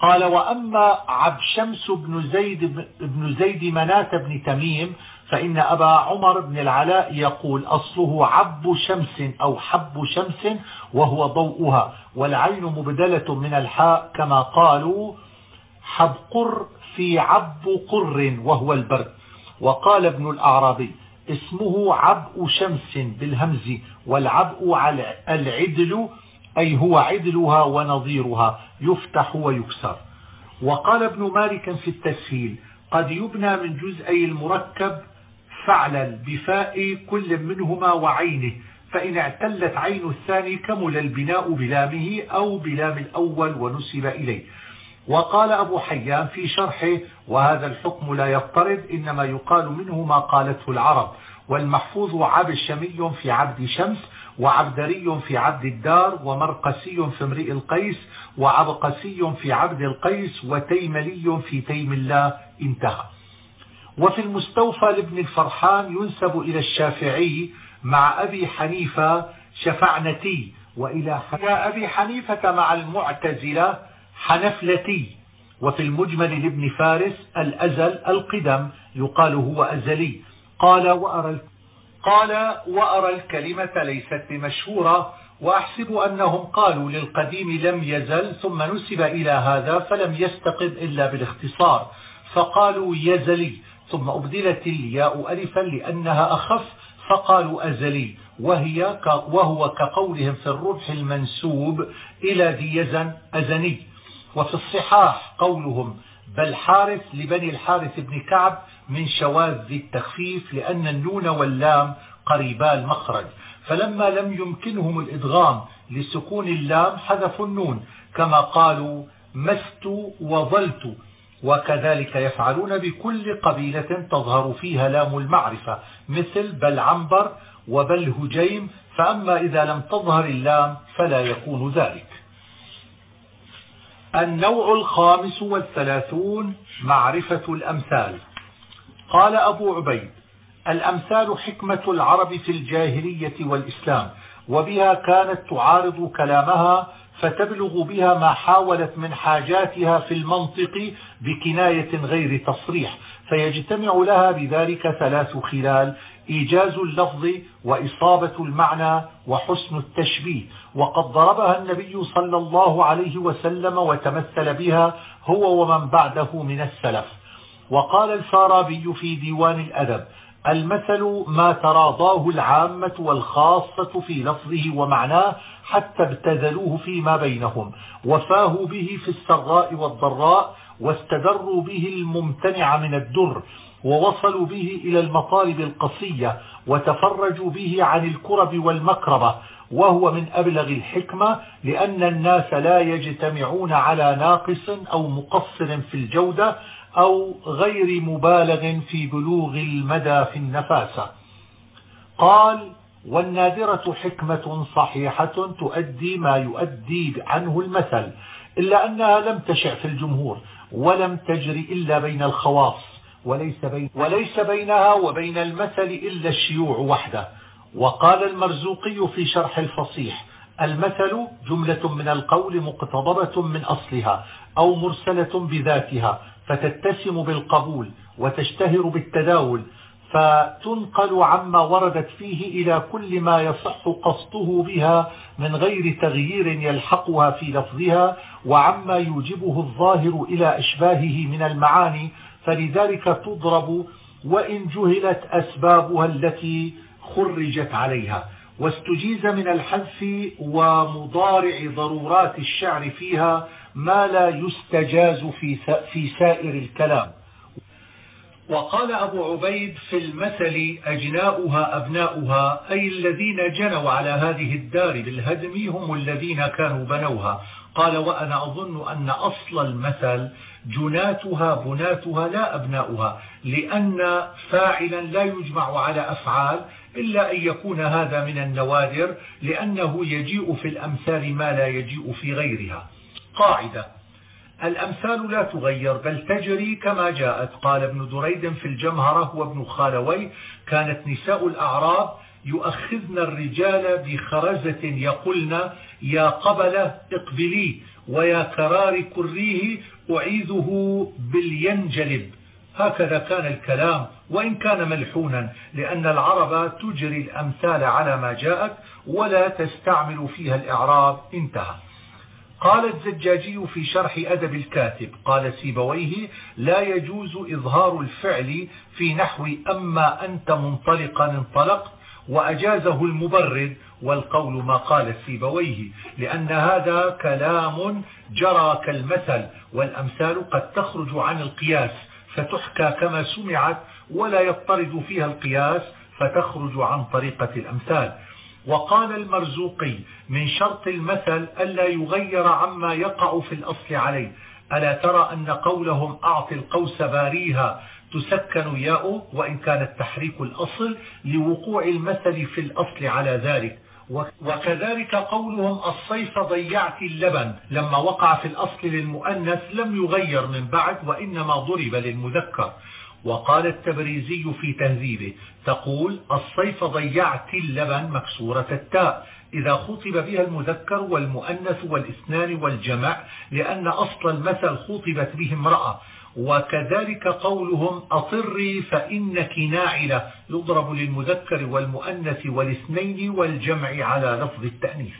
قال وأما عبد شمس بن زيد, بن زيد منات بن تميم فإن أبا عمر بن العلاء يقول أصله عب شمس أو حب شمس وهو ضوءها والعين مبدلة من الحاء كما قالوا حبقر في عب قر وهو البرد. وقال ابن الأعرابي اسمه عبء شمس بالهمز والعبء العدل أي هو عدلها ونظيرها يفتح ويكسر. وقال ابن مالك في التسهيل قد يبنى من جزئي المركب فعلا بفاء كل منهما وعينه فإن اعتلت عين الثاني كمل البناء بلامه أو بلام الأول ونسب إليه. وقال أبو حيان في شرحه وهذا الحكم لا يضطرد إنما يقال منه ما قالته العرب. والمحفوظ عبشمي في عبد شمس وعبدري في عبد الدار ومرقسي في امرئ القيس وعبقسي في عبد القيس وتيملي في تيم الله انتهى. وفي المستوفى لابن الفرحان ينسب إلى الشافعي مع أبي حنيفة شفعنتي وإلى أبي حنيفة مع المعتزلة حنفلتي. وفي المجمل لابن فارس الأزل القدم يقال هو أزلي. قال وأرى قال وأرى الكلمة ليست بمشهورة وأحسب أنهم قالوا للقديم لم يزل ثم نسب إلى هذا فلم يستقم إلا بالاختصار فقالوا يزلي ثم أبدلت الياء ألفا لأنها أخف فقالوا أزلي وهي وهو كقولهم في الربح المنسوب إلى ذي يزن أزني. وفي الصحاح قولهم بل حارث لبني الحارث بن كعب من شواذ التخفيف لأن النون واللام قريبا المخرج. فلما لم يمكنهم الإدغام لسكون اللام حذفوا النون. كما قالوا مست وظلت. وكذلك يفعلون بكل قبيلة تظهر فيها لام المعرفة. مثل بل عنبر وبل هجيم. فأما إذا لم تظهر اللام فلا يكون ذلك. النوع الخامس والثلاثون معرفة الأمثال. قال أبو عبيد الأمثال حكمة العرب في الجاهلية والإسلام وبها كانت تعارض كلامها فتبلغ بها ما حاولت من حاجاتها في المنطق بكناية غير تصريح فيجتمع لها بذلك ثلاث خلال إيجاز اللفظ وإصابة المعنى وحسن التشبيه. وقد ضربها النبي صلى الله عليه وسلم وتمثل بها هو ومن بعده من السلف. وقال الفارابي في ديوان الأدب المثل ما تراضاه العامة والخاصة في لفظه ومعناه حتى ابتذلوه فيما بينهم. وفاهوا به في السراء والضراء واستدروا به الممتنع من الدر. ووصلوا به إلى المطالب القصية وتفرجوا به عن الكرب والمكربة وهو من أبلغ الحكمة لأن الناس لا يجتمعون على ناقص أو مقصر في الجودة أو غير مبالغ في بلوغ المدى في النفاسة قال والنادرة حكمة صحيحة تؤدي ما يؤدي عنه المثل إلا أنها لم تشع في الجمهور ولم تجري إلا بين الخواص. وليس, بين وليس بينها وبين المثل إلا الشيوع وحده. وقال المرزوقي في شرح الفصيح المثل جملة من القول مقتضبة من أصلها أو مرسلة بذاتها فتتسم بالقبول وتشتهر بالتداول فتنقل عما وردت فيه إلى كل ما يصح قصده بها من غير تغيير يلحقها في لفظها وعما يوجبه الظاهر إلى أشباهه من المعاني فلذلك تضرب وإن جهلت أسبابها التي خرجت عليها. واستجيز من الحذف ومضارع ضرورات الشعر فيها ما لا يستجاز في في سائر الكلام. وقال أبو عبيد في المثل أجناؤها أبناؤها أي الذين جنوا على هذه الدار بالهدم هم الذين كانوا بنوها. قال وأنا أظن أن أصل المثل جناتها بناتها لا أبناؤها لأن فاعلا لا يجمع على أفعال إلا أن يكون هذا من النوادر لأنه يجيء في الأمثال ما لا يجيء في غيرها. قاعدة الأمثال لا تغير بل تجري كما جاءت. قال ابن دريد في الجمهرة وابن خالوي كانت نساء الأعراب يؤخذن الرجال بخرزة يقولن يا قبلة اقبليه ويا كرار كريه أعيذه بالينجلب. هكذا كان الكلام وإن كان ملحونا لأن العرب تجري الأمثال على ما جاءت ولا تستعمل فيها الإعراب. انتهى. قال الزجاجي في شرح أدب الكاتب قال سيبويه لا يجوز إظهار الفعل في نحو أما أنت منطلقا انطلقت وأجازه المبرد والقول ما قال سيبويه لأن هذا كلام جرى كالمثل والأمثال قد تخرج عن القياس فتحكى كما سمعت ولا يضطرد فيها القياس فتخرج عن طريقة الأمثال. وقال المرزوقي من شرط المثل ألا يغير عما يقع في الأصل عليه ألا ترى أن قولهم أعطي القوس باريها تسكن ياء وإن كان التحريك الأصل لوقوع المثل في الأصل على ذلك. وكذلك قولهم الصيف ضيعت اللبن. لما وقع في الأصل للمؤنث لم يغير من بعد وإنما ضرب للمذكر. وقال التبريزي في تهذيبه تقول الصيف ضيعت اللبن مكسورة التاء. إذا خطب بها المذكر والمؤنث والاثنان والجمع لأن أصل المثل خطبت به امرأة. وكذلك قولهم أطري فإنك ناعلة يضرب للمذكر والمؤنث والاثنين والجمع على لفظ التأنيث.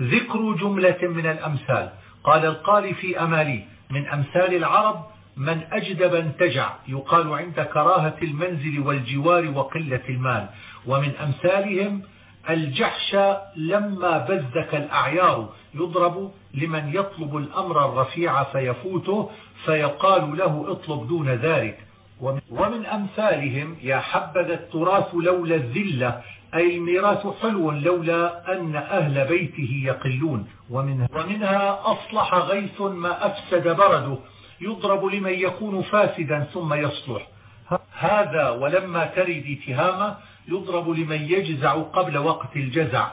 ذكر جملة من الأمثال. قال القال في أمالي من أمثال العرب من أجدب انتجع يقال عند كراهة المنزل والجوار وقلة المال. ومن أمثالهم الجحش لما بزك الأعيار يضرب لمن يطلب الأمر الرفيع فيفوته فيقال له اطلب دون ذلك. ومن أمثالهم يا حبذا التراث لولا الذلة أي الميراث حلو لولا أن أهل بيته يقلون. ومنها, ومنها أصلح غيث ما أفسد برده يضرب لمن يكون فاسدا ثم يصلح. هذا ولما ترد تهامة يضرب لمن يجزع قبل وقت الجزع.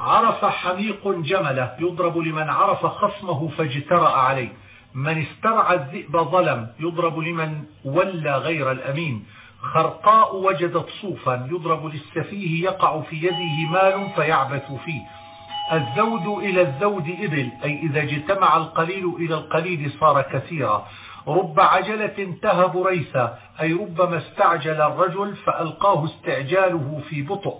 عرف حميق جمله يضرب لمن عرف خصمه فاجترأ عليه. من استرعى الذئب ظلم يضرب لمن ولى غير الأمين. خرقاء وجدت صوفا يضرب للسفيه يقع في يده مال فيعبث فيه. الزود إلى الزود إبل أي إذا اجتمع القليل إلى القليل صار كثيرا. رب عجلة تهب ريسا أي ربما استعجل الرجل فألقاه استعجاله في بطء.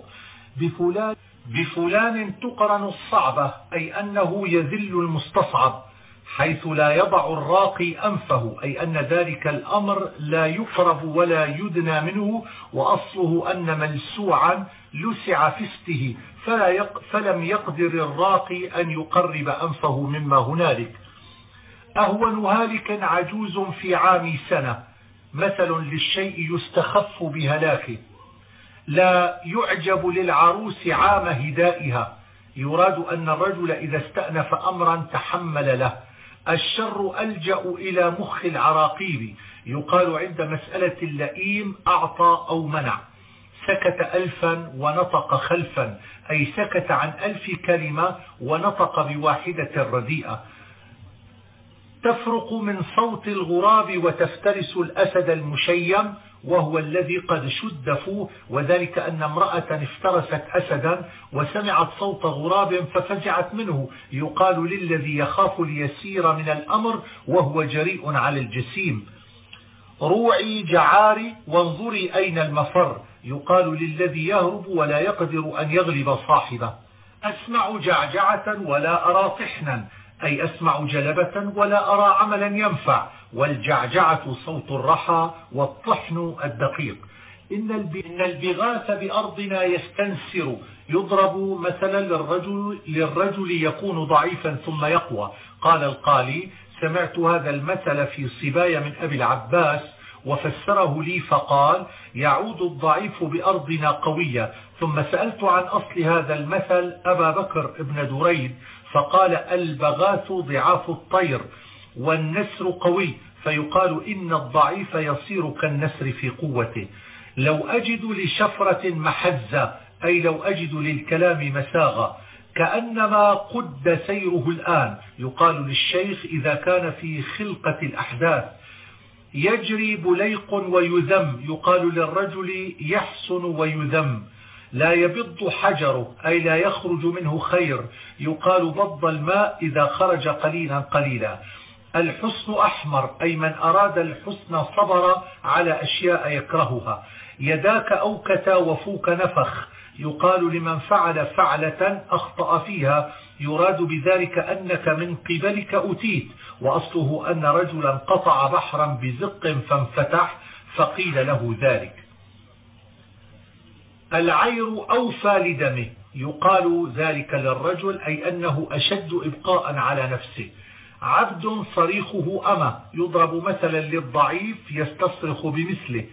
بفلان, بفلان تقرن الصعبة أي أنه يذل المستصعب. حيث لا يضع الراقي أنفه أي أن ذلك الأمر لا يقرب ولا يدنى منه وأصله أن ملسوعا لسع فسته فلا يق فلم يقدر الراقي أن يقرب أنفه مما هنالك. أهون هالك عجوز في عام سنة مثل للشيء يستخف بهلاكه. لا يعجب للعروس عام هدائها. يراد أن الرجل إذا استأنف أمرا تحمل له. الشر ألجأ إلى مخ العراقيب يقال عند مسألة اللئيم أعطى أو منع. سكت ألفا ونطق خلفا. أي سكت عن ألف كلمة ونطق بواحدة رديئة. تفرق من صوت الغراب وتفترس الأسد المشبم. وهو الذي قد شد فوه وذلك أن امرأة افترست أسدا وسمعت صوت غراب ففزعت منه. يقال للذي يخاف اليسير من الأمر وهو جريء على الجسيم. روعي جعاري وانظري أين المفر. يقال للذي يهرب ولا يقدر أن يغلب صاحبه. أسمع جعجعة ولا أرى طحنا أي أسمع جلبة ولا أرى عملا ينفع. والجعجعة صوت الرحى والطحن الدقيق. إن البغاث بأرضنا يستنسر. يضرب مثلا للرجل, للرجل يكون ضعيفا ثم يقوى. قال القالي سمعت هذا المثل في صبايا من أبي العباس وفسره لي فقال يعود الضعيف بأرضنا قوية ثم سألت عن أصل هذا المثل أبا بكر ابن دريد فقال البغاث ضعاف الطير. والنسر قوي فيقال إن الضعيف يصير كالنسر في قوته. لو أجد لشفرة محزة أي لو أجد للكلام مساغة كأنما قد سيره الآن. يقال للشيخ إذا كان في خلقة الأحداث يجري بليق ويذم. يقال للرجل يحسن ويذم. لا يبض حجره أي لا يخرج منه خير. يقال بض الماء إذا خرج قليلا قليلا. الحسن أحمر أي من أراد الحسن صبر على أشياء يكرهها. يداك أوكتا وفوك نفخ. يقال لمن فعل فعلة أخطأ فيها. يراد بذلك أنك من قبلك أتيت. وأصله أن رجلا قطع بحرا بزق فانفتح فقيل له ذلك. العير أوفى لدمه. يقال ذلك للرجل أي أنه أشد إبقاء على نفسه. عبد صريخه أما يضرب مثلا للضعيف يستصرخ بمثله.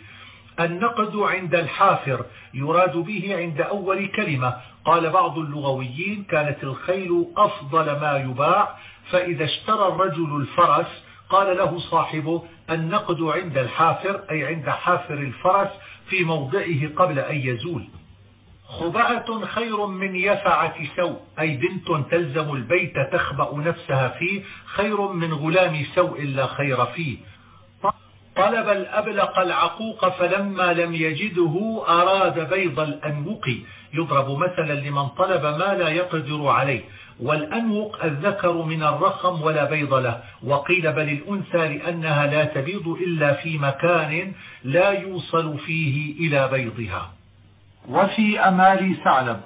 النقد عند الحافر يراد به عند أول كلمة. قال بعض اللغويين كانت الخيل أفضل ما يباع فإذا اشترى الرجل الفرس قال له صاحبه النقد عند الحافر أي عند حافر الفرس في موضعه قبل أن يزول. خبأة خير من يفعة سوء. أي بنت تلزم البيت تخبأ نفسها فيه خير من غلام سوء لا خير فيه. طلب الأبلق العقوق فلما لم يجده أراد بيض الأنوق. يضرب مثلا لمن طلب ما لا يقدر عليه. والأنوق الذكر من الرخم ولا بيض له. وقيل بل الأنثى لأنها لا تبيض إلا في مكان لا يوصل فيه إلى بيضها. وفي أمال ثعلب.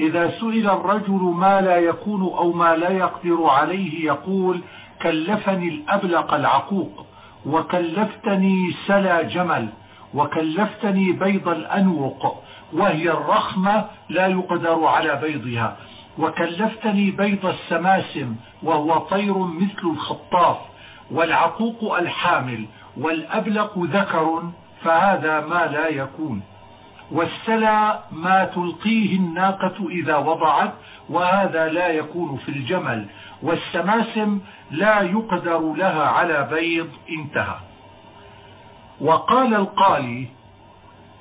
إذا سئل الرجل ما لا يكون أو ما لا يقدر عليه يقول كلفني الأبلق العقوق وكلفتني سلا جمل وكلفتني بيض الأنوق وهي الرخمة لا يقدر على بيضها وكلفتني بيض السماسم وهو طير مثل الخطاف والعقوق الحامل والأبلق ذكر فهذا ما لا يكون. والسلا ما تلقيه الناقة إذا وضعت وهذا لا يكون في الجمل. والسماسم لا يقدر لها على بيض انتهى. وقال القالي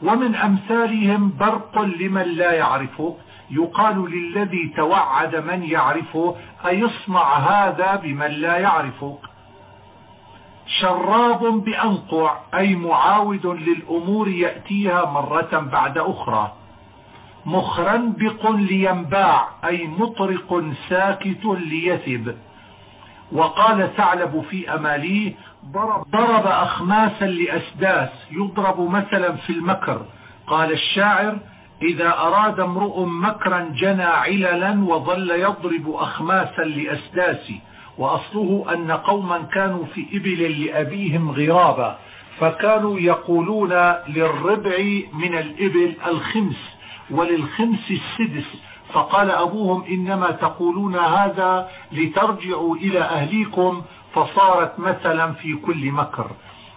ومن أمثالهم برق لمن لا يعرفه. يقال للذي توعد من يعرفه أيصنع هذا بمن لا يعرفه؟ شراب بأنقع أي معاود للأمور يأتيها مرة بعد أخرى. مخرنبق لينباع أي مطرق ساكت ليثب. وقال ثعلب في أماليه ضرب, ضرب أخماسا لأسداس يضرب مثلا في المكر. قال الشاعر إذا أراد امرؤ مكرا جنى عللا وظل يضرب أخماسا لأسداس. وأصله أن قوما كانوا في إبل لأبيهم غرابا فكانوا يقولون للربع من الإبل الخمس وللخمس السدس. فقال أبوهم إنما تقولون هذا لترجعوا إلى أهليكم فصارت مثلا في كل مكر.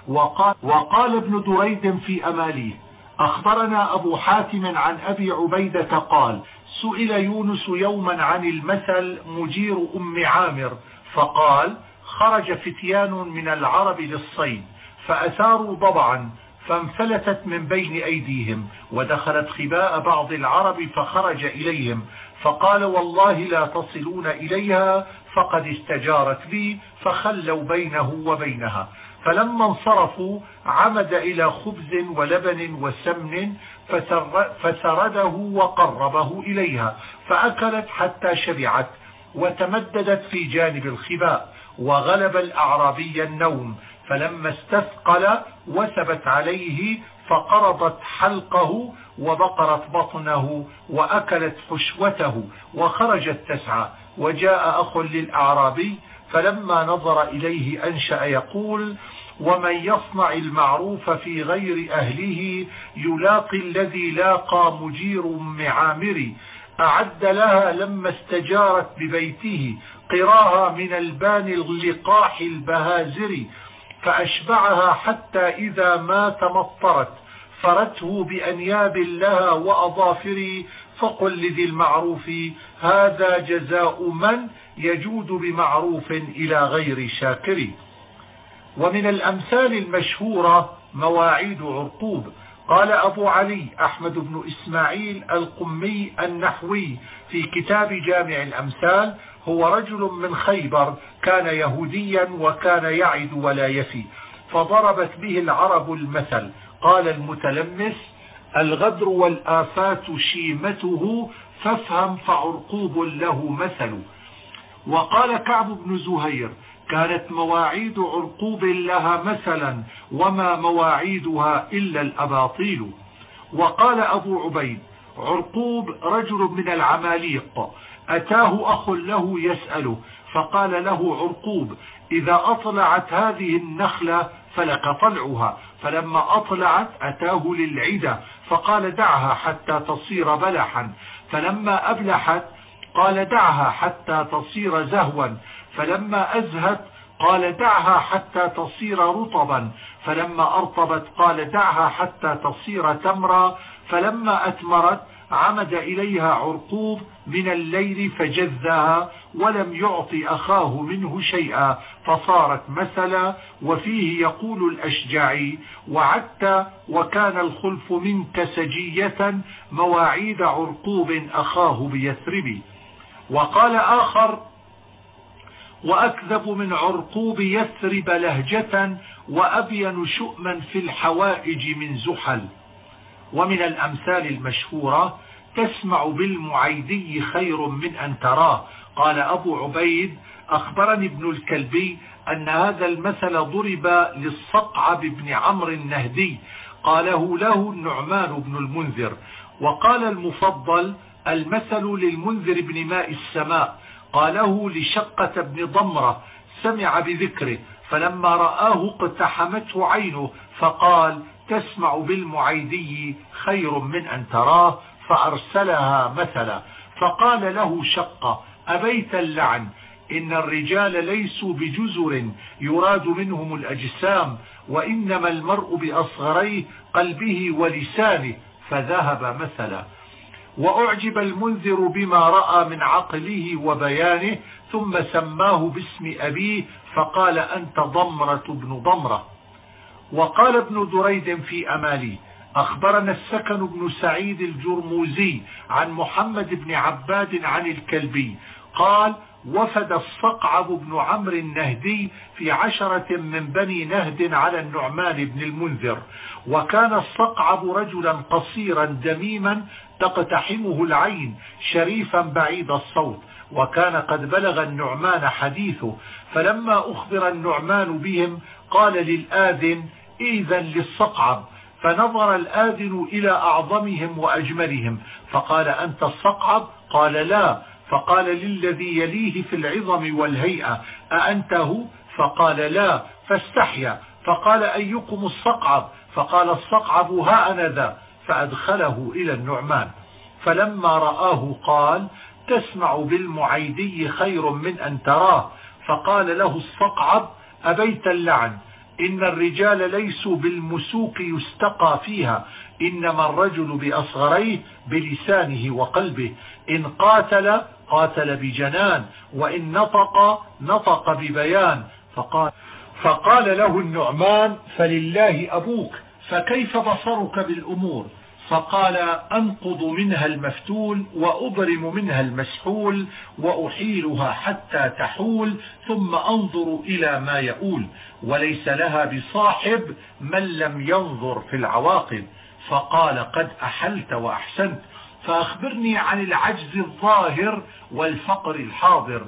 وقال, وقال ابن دريد في أماليه أخبرنا أبو حاتم عن أبي عبيدة قال سئل يونس يوما عن المثل مجير أم عامر فقال خرج فتيان من العرب للصيد فأثاروا ضبعا فانفلتت من بين أيديهم ودخلت خباء بعض العرب فخرج إليهم فقال والله لا تصلون إليها فقد استجارت بي فخلوا بينه وبينها. فلما انصرفوا عمد إلى خبز ولبن وسمن فسرده وقربه إليها فأكلت حتى شبعت وتمددت في جانب الخباء وغلب الأعرابي النوم فلما استثقل وثبت عليه فقرضت حلقه وبقرت بطنه وأكلت حشوته وخرجت تسعى. وجاء أخ للأعرابي فلما نظر إليه أنشأ يقول ومن يصنع المعروف في غير أهله يلاقي الذي لاقى مجير معامر أعد لها لما استجارت ببيته قراها من البان اللقاح البهازر فأشبعها حتى إذا ما تمطرت فرته بأنياب لها وأظافر فقل لذي المعروف هذا جزاء من يجود بمعروف إلى غير شاكر ومن الأمثال المشهورة مواعيد عرقوب قال أبو علي أحمد بن إسماعيل القمي النحوي في كتاب جامع الأمثال هو رجل من خيبر كان يهوديا وكان يعد ولا يفي فضربت به العرب المثل قال المتلمس الغدر والآفات شيمته فافهم فعرقوب له مثل. وقال كعب بن زهير كانت مواعيد عرقوب لها مثلا وما مواعيدها إلا الأباطيل. وقال أبو عبيد عرقوب رجل من العماليق. أتاه أخ له يسأله فقال له عرقوب إذا أطلعت هذه النخلة فلك طلعها. فلما أطلعت أتاه للعدة فقال دعها حتى تصير بلحا. فلما أبلحت قال دعها حتى تصير زهوا. فلما أزهت قال دعها حتى تصير رطبا. فلما أرطبت قال دعها حتى تصير تمرا فلما أتمرت عمد إليها عرقوب من الليل فجذها ولم يعطي أخاه منه شيئا. فصارت مثلا وفيه يقول الأشجعي وعدت وكان الخلف منك سجية مواعيد عرقوب أخاه بيثرب وقال آخر وأكذب من عرقوب يثرب لهجة وأبين شؤما في الحوائج من زحل. ومن الأمثال المشهورة تسمع بالمعيدي خير من أن تراه. قال أبو عبيد أخبرني ابن الكلبي أن هذا المثل ضرب للصقعب بن عمرو النهدي. قاله له النعمان بن المنذر. وقال المفضل المثل للمنذر بن ماء السماء. قاله لشقة بن ضمرة سمع بذكره فلما رآه اقتحمته عينه فقال تسمع بالمعيدي خير من أن تراه فأرسلها مثلا. فقال له شقة أبيت اللعن إن الرجال ليسوا بجزر يراد منهم الأجسام وإنما المرء بأصغريه قلبه ولسانه فذهب مثلا. وأعجب المنذر بما رأى من عقله وبيانه ثم سماه باسم أبيه فقال أنت ضمرة بن ضمرة. وقال ابن دريد في أمالي أخبرنا السكن بن سعيد الجرموزي عن محمد بن عباد عن الكلبي قال وفد الصقعب بن عمرو النهدي في عشرة من بني نهد على النعمان بن المنذر. وكان الصقعب رجلا قصيرا دميما تقتحمه العين شريفا بعيد الصوت. وكان قد بلغ النعمان حديثه. فلما أخبر النعمان بهم قال للآذن إذا للصقعب. فنظر الآذن إلى أعظمهم وأجملهم. فقال أنت الصقعب؟ قال لا. فقال للذي يليه في العظم والهيئة أأنته فقال لا فاستحيا. فقال أيكم الصقعب؟ فقال الصقعب ها أنا ذا. فأدخله إلى النعمان. فلما رآه قال تسمع بالمعيدي خير من أن تراه. فقال له الصقعب أبيت اللعن. إن الرجال ليسوا بالمسوق يستقى فيها. إنما الرجل بأصغريه بلسانه وقلبه. إن قاتل قاتل بجنان وإن نطق نطق ببيان. فقال, فقال له النعمان فلله أبوك فكيف بصرك بالأمور؟ فقال أنقض منها المفتول وأبرم منها المسحول وأحيلها حتى تحول ثم أنظر إلى ما يؤول وليس لها بصاحب من لم ينظر في العواقب. فقال قد أحلت وأحسنت. فأخبرني عن العجز الظاهر والفقر الحاضر.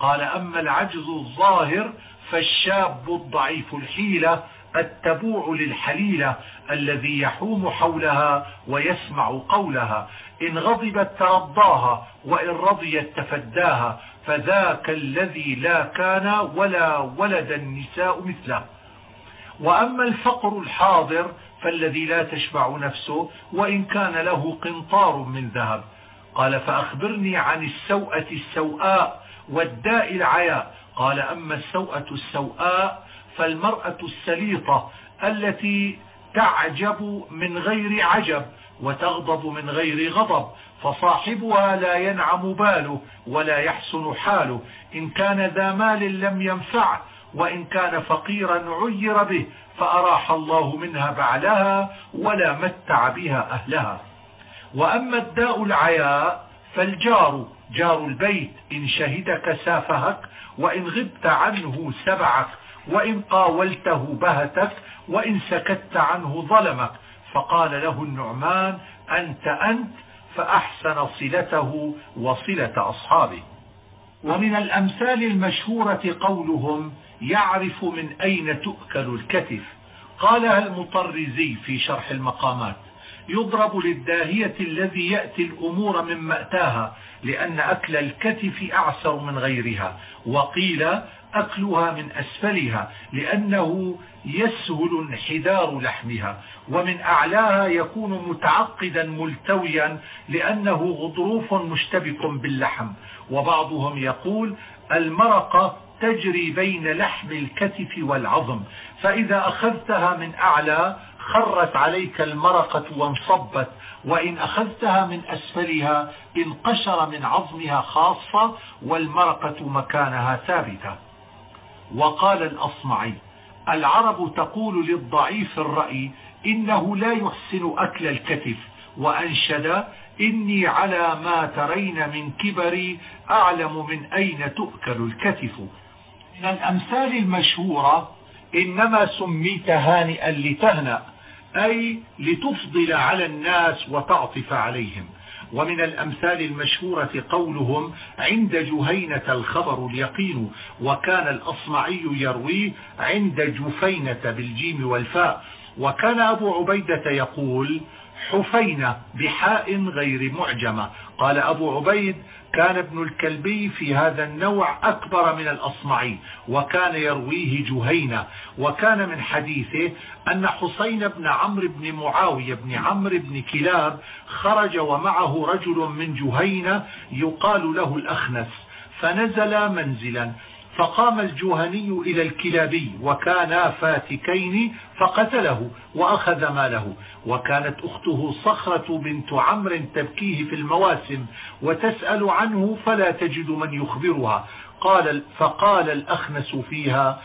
قال أما العجز الظاهر فالشاب الضعيف الحيلة التبوع للحليلة الذي يحوم حولها ويسمع قولها. إن غضبت ترضاها وإن رضيت تفداها. فذاك الذي لا كان ولا ولد النساء مثله. وأما الفقر الحاضر فالذي لا تشبع نفسه وإن كان له قنطار من ذهب. قال فأخبرني عن السوءة السوءاء والداء العياء. قال أما السوءة السوءاء فالمرأة السليطة التي تعجب من غير عجب وتغضب من غير غضب فصاحبها لا ينعم باله ولا يحسن حاله. إن كان ذا مال لم ينفعه وإن كان فقيرا عير به فأراح الله منها بعلها ولا متع بها أهلها. وأما الداء العياء فالجار جار البيت إن شهدك سافهك وإن غبت عنه سبعك وإن قاولته بهتك وإن سكت عنه ظلمك. فقال له النعمان أنت أنت فأحسن صلته وصلة أصحابه. ومن الأمثال المشهورة قولهم يعرف من أين تؤكل الكتف. قالها المطرزي في شرح المقامات يضرب للداهية الذي يأتي الأمور من مأتاها لأن أكل الكتف أعسر من غيرها وقيل أكلها من أسفلها لأنه يسهل انحدار لحمها ومن أعلاها يكون متعقدا ملتويا لأنه غضروف مشتبك باللحم. وبعضهم يقول المرقة تجري بين لحم الكتف والعظم. فإذا أخذتها من أعلى خرت عليك المرقة وانصبت. وإن أخذتها من أسفلها انقشر من عظمها خاصة والمرقة مكانها ثابتة. وقال الأصمعي العرب تقول للضعيف الرأي إنه لا يحسن أكل الكتف. وأنشد إني على ما ترين من كبري أعلم من أين تؤكل الكتف. من الأمثال المشهورة إنما سميت هانئا لتهنأ أي لتفضل على الناس وتعطف عليهم. ومن الأمثال المشهورة قولهم عند جهينة الخبر اليقين وكان الأصمعي يرويه عند جفينة بالجيم والفاء. وكان أبو عبيدة يقول حفينة بحاء غير معجمة. قال أبو عبيد كان ابن الكلبي في هذا النوع أكبر من الأصمعي وكان يرويه جهينة. وكان من حديثه أن حسين بن عمرو بن معاوية بن عمرو بن كلاب خرج ومعه رجل من جهينة يقال له الأخنس فنزل منزلا. فقام الجهني إلى الكلابي وكانا فاتكين فقتله وأخذ ماله. وكانت أخته صخرة بنت عمرو تبكيه في المواسم وتسأل عنه فلا تجد من يخبرها. قال فقال الأخنس فيها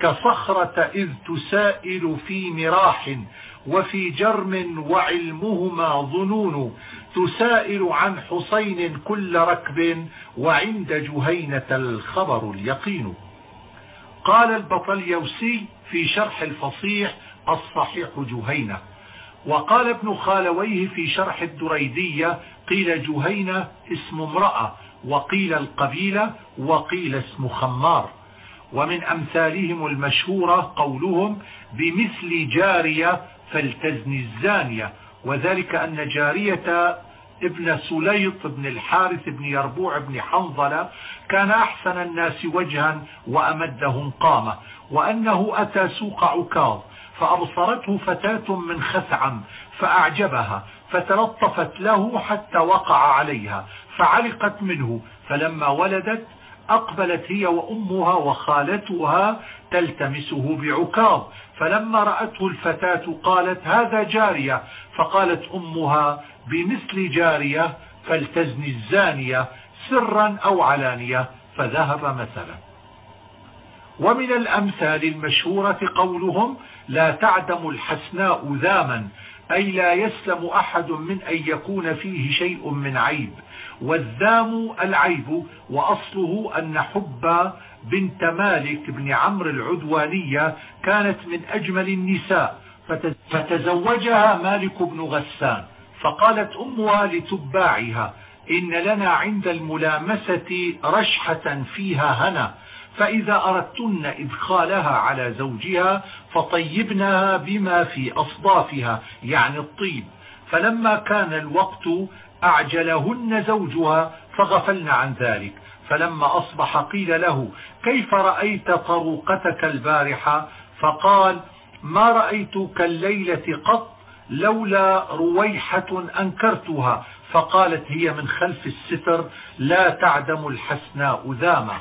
كصخرة إذ تسائل في مراح وفي جرم وعلمهما ظنون تسائل عن حسين كل ركب وعند جهينة الخبر اليقين. قال البطليوسي في شرح الفصيح الصحيح جهينة وقال ابن خالويه في شرح الدريدية قيل جهينة اسم امرأة وقيل القبيلة وقيل اسم خمار. ومن أمثالهم المشهورة قولهم بمثل جارية فلتزني الزانية. وذلك أن جارية ابن سليط بن الحارث بن يربوع بن حنظلة كان أحسن الناس وجها وأمدهم قامة. وأنه أتى سوق عكاظ فأبصرته فتاة من خثعم فأعجبها فتلطفت له حتى وقع عليها فعلقت منه فلما ولدت أقبلت هي وأمها وخالتها تلتمسه بعكاظ. فلما رأته الفتاة قالت هذا جارية. فقالت أمها بمثل جارية فلتزني الزانية سرا أو علانية. فذهب مثلا. ومن الأمثال المشهورة قولهم لا تعدم الحسناء ذاما أي لا يسلم أحد من أن يكون فيه شيء من عيب والذام العيب وأصله أن حب بنت مالك بن عمرو العدوانية كانت من أجمل النساء فتزوجها مالك بن غسان فقالت أمها لتباعها إن لنا عند الملامسة رشحة فيها هنا فإذا أردتن إدخالها على زوجها فطيبنها بما في أصدافها يعني الطيب. فلما كان الوقت أعجلهن زوجها فغفلن عن ذلك. فلما أصبح قيل له كيف رأيت طروقتك البارحة؟ فقال ما رأيت كالليلة قط لولا رويحة أنكرتها. فقالت هي من خلف الستر لا تعدم الحسناء ذامة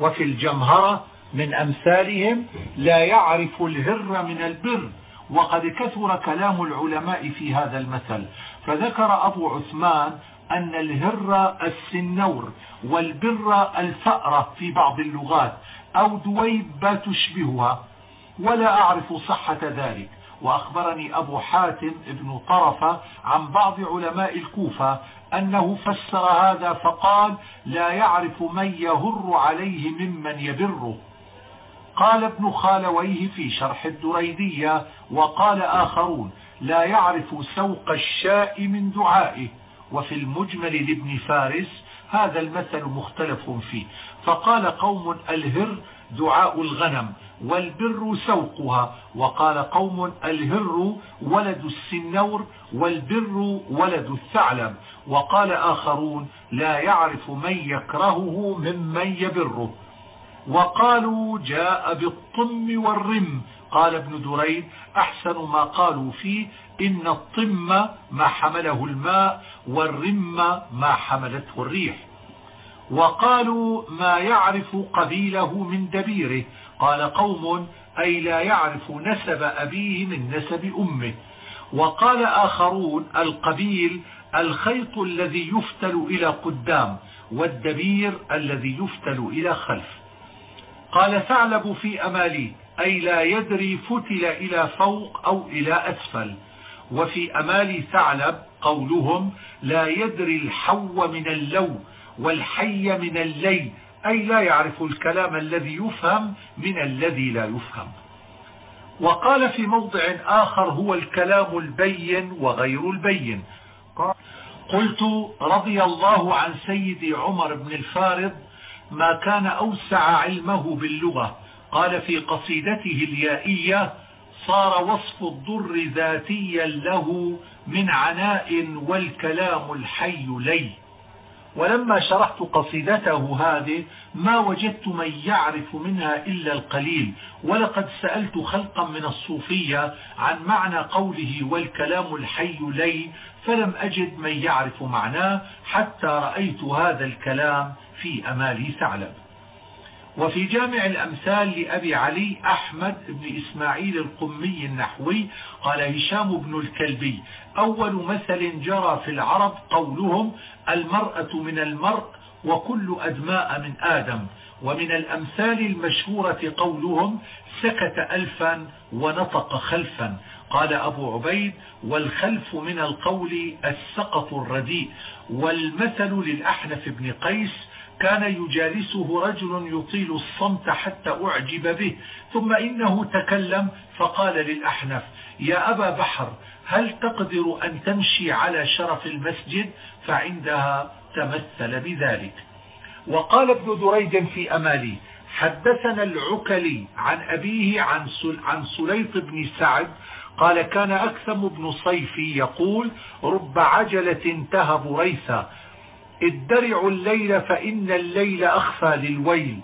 وفي الجمهرة من أمثالهم لا يعرف الهر من البر. وقد كثر كلام العلماء في هذا المثل. فذكر أبو عثمان أن الهر السنور والبر الفأرة في بعض اللغات أو دويب تشبهها ولا أعرف صحة ذلك. وأخبرني أبو حاتم ابن طرفة عن بعض علماء الكوفة أنه فسر هذا فقال لا يعرف من يهر عليه ممن يبره. قال ابن خالويه في شرح الدريدية وقال آخرون لا يعرف سوق الشاء من دعائه. وفي المجمل لابن فارس هذا المثل مختلف فيه. فقال قوم الهر دعاء الغنم والبر سوقها وقال قوم الهر ولد السنور والبر ولد الثعلب وقال آخرون لا يعرف من يكرهه ممن يبره. وقالوا جاء بالطم والرم قال ابن دريد أحسن ما قالوا فيه إن الطم ما حمله الماء والرم ما حملته الريح. وقالوا ما يعرف قبيله من دبيره. قال قوم أي لا يعرف نسب أبيه من نسب أمه. وقال آخرون القبيل الخيط الذي يفتل إلى قدام والدبير الذي يفتل إلى خلف. قال ثعلب في أمالي. أي لا يدري فتل إلى فوق أو إلى أسفل. وفي أمال ثعلب قولهم لا يدري الحو من اللو والحي من اللي أي لا يعرف الكلام الذي يفهم من الذي لا يفهم. وقال في موضع آخر هو الكلام البين وغير البين. قلت رضي الله عن سيدي عمر بن الفارض ما كان أوسع علمه باللغة. قال في قصيدته اليائية صار وصف الضر ذاتيا له من عناء والكلام الحي لي. ولما شرحت قصيدته هذه ما وجدت من يعرف منها إلا القليل. ولقد سألت خلقا من الصوفية عن معنى قوله والكلام الحي لي فلم أجد من يعرف معناه حتى رأيت هذا الكلام في أمالي ثعلب. وفي جامع الأمثال لأبي علي أحمد بن إسماعيل القمي النحوي قال هشام بن الكلبي أول مثل جرى في العرب قولهم المرأة من المرء وكل أدماء من آدم ومن الأمثال المشهورة قولهم سكت ألفا ونطق خلفا. قال أبو عبيد والخلف من القول السقط الرديء والمثل للأحنف بن قيس كان يجالسه رجل يطيل الصمت حتى أعجب به ثم إنه تكلم فقال للأحنف يا أبا بحر هل تقدر أن تمشي على شرف المسجد؟ فعندها تمثل بذلك. وقال ابن دريد في أمالي حدثنا العكلي عن أبيه عن, سل عن سليط بن سعد قال كان أكثم بن صيفي يقول رب عجلة تهب ريثا ادرعوا الليل فإن الليل أخفى للويل.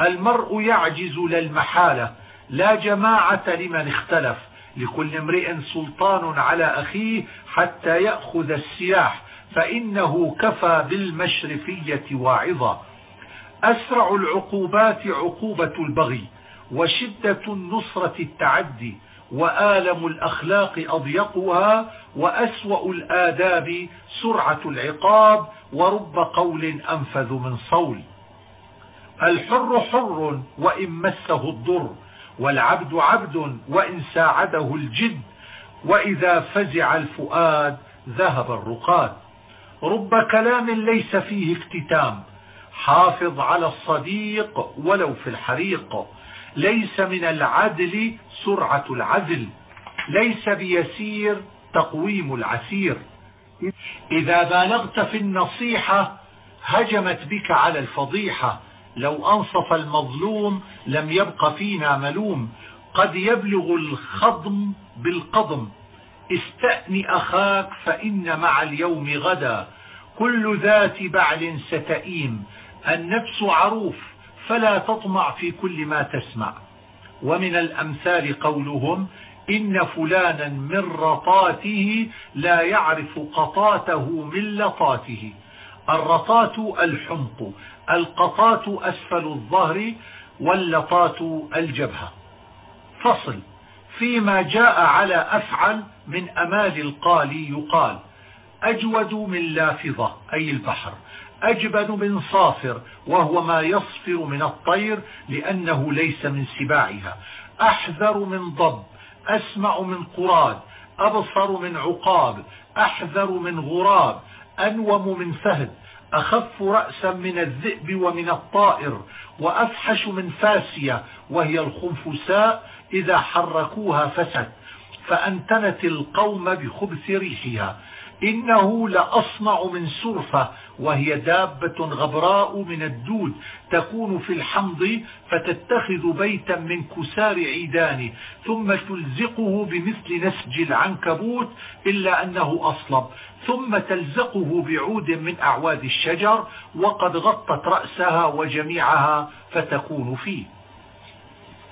المرء يعجز للمحالة لا جماعة لمن اختلف. لكل امرئ سلطان على أخيه حتى يأخذ السلاح فإنه كفى بالمشرفية واعظا. أسرع العقوبات عقوبة البغي وشدة النصرة التعدي. وآلم الأخلاق أضيقها وأسوأ الآداب سرعة العقاب ورب قول أنفذ من صول. الحر حر وإن مسه الضر والعبد عبد وإن ساعده الجد وإذا فزع الفؤاد ذهب الرقاد. رب كلام ليس فيه اكتتام حافظ على الصديق ولو في الحريق. ليس من العدل سرعة العدل ليس بيسير تقويم العسير. إذا بالغت في النصيحة هجمت بك على الفضيحة. لو أنصف المظلوم لم يبق فينا ملوم. قد يبلغ الخضم بالقضم. استأن أخاك فإن مع اليوم غدا. كل ذات بعل ستئيم. النفس عروف. فلا تطمع في كل ما تسمع. ومن الأمثال قولهم إن فلانا من رطاته لا يعرف قطاته من لطاته. الرطات الحمق القطات أسفل الظهر واللطات الجبهة. فصل. فيما جاء على أفعل من أمال القالي يقال أجود من لافظة أي البحر. أجبن من صافر وهو ما يصفر من الطير لأنه ليس من سباعها. أحذر من ضب أسمع من قراد أبصر من عقاب أحذر من غراب أنوم من فهد أخف رأسا من الذئب ومن الطائر وأفحش من فاسية وهي الخنفساء إذا حركوها فسد. فأنتنت القوم بخبث ريحها. إنه لأصنع من سرفة وهي دابة غبراء من الدود تكون في الحمض فتتخذ بيتا من كسار عيدان ثم تلزقه بمثل نسج العنكبوت إلا أنه أصلب ثم تلزقه بعود من أعواد الشجر وقد غطت رأسها وجميعها فتكون فيه.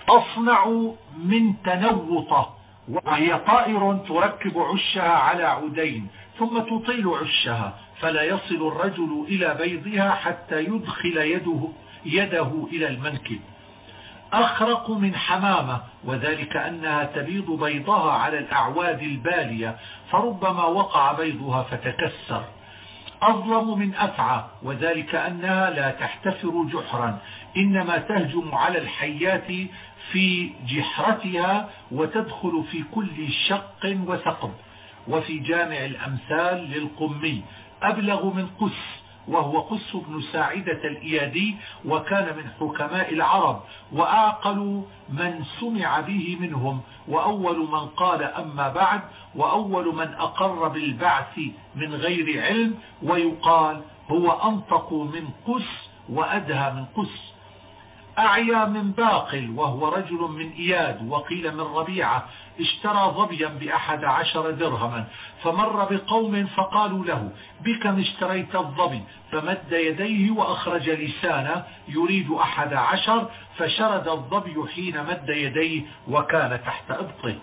أصنع من تنوطة وهي طائر تركب عشها على عدين ثم تطيل عشها فلا يصل الرجل إلى بيضها حتى يدخل يده, يده إلى المنكب. أخرق من حمامة وذلك أنها تبيض بيضها على الأعواد البالية فربما وقع بيضها فتكسر. أظلم من أفعى وذلك أنها لا تحتفر جحرا إنما تهجم على الحيات في جحرتها وتدخل في كل شق وثقب وفي جامع الأمثال للقمي أبلغ من قس وهو قس بن ساعدة الإيادي وكان من حكماء العرب وأعقل من سمع به منهم وأول من قال أما بعد وأول من أقر بالبعث من غير علم ويقال هو أنطق من قس وأدهى من قس. أعيا من باقل وهو رجل من إياد وقيل من ربيعة اشترى ظبيا بأحد عشر درهما فمر بقوم فقالوا له بكم اشتريت الظبي؟ فمد يديه وأخرج لسانه يريد أحد عشر فشرد الظبي حين مد يديه وكان تحت إبطه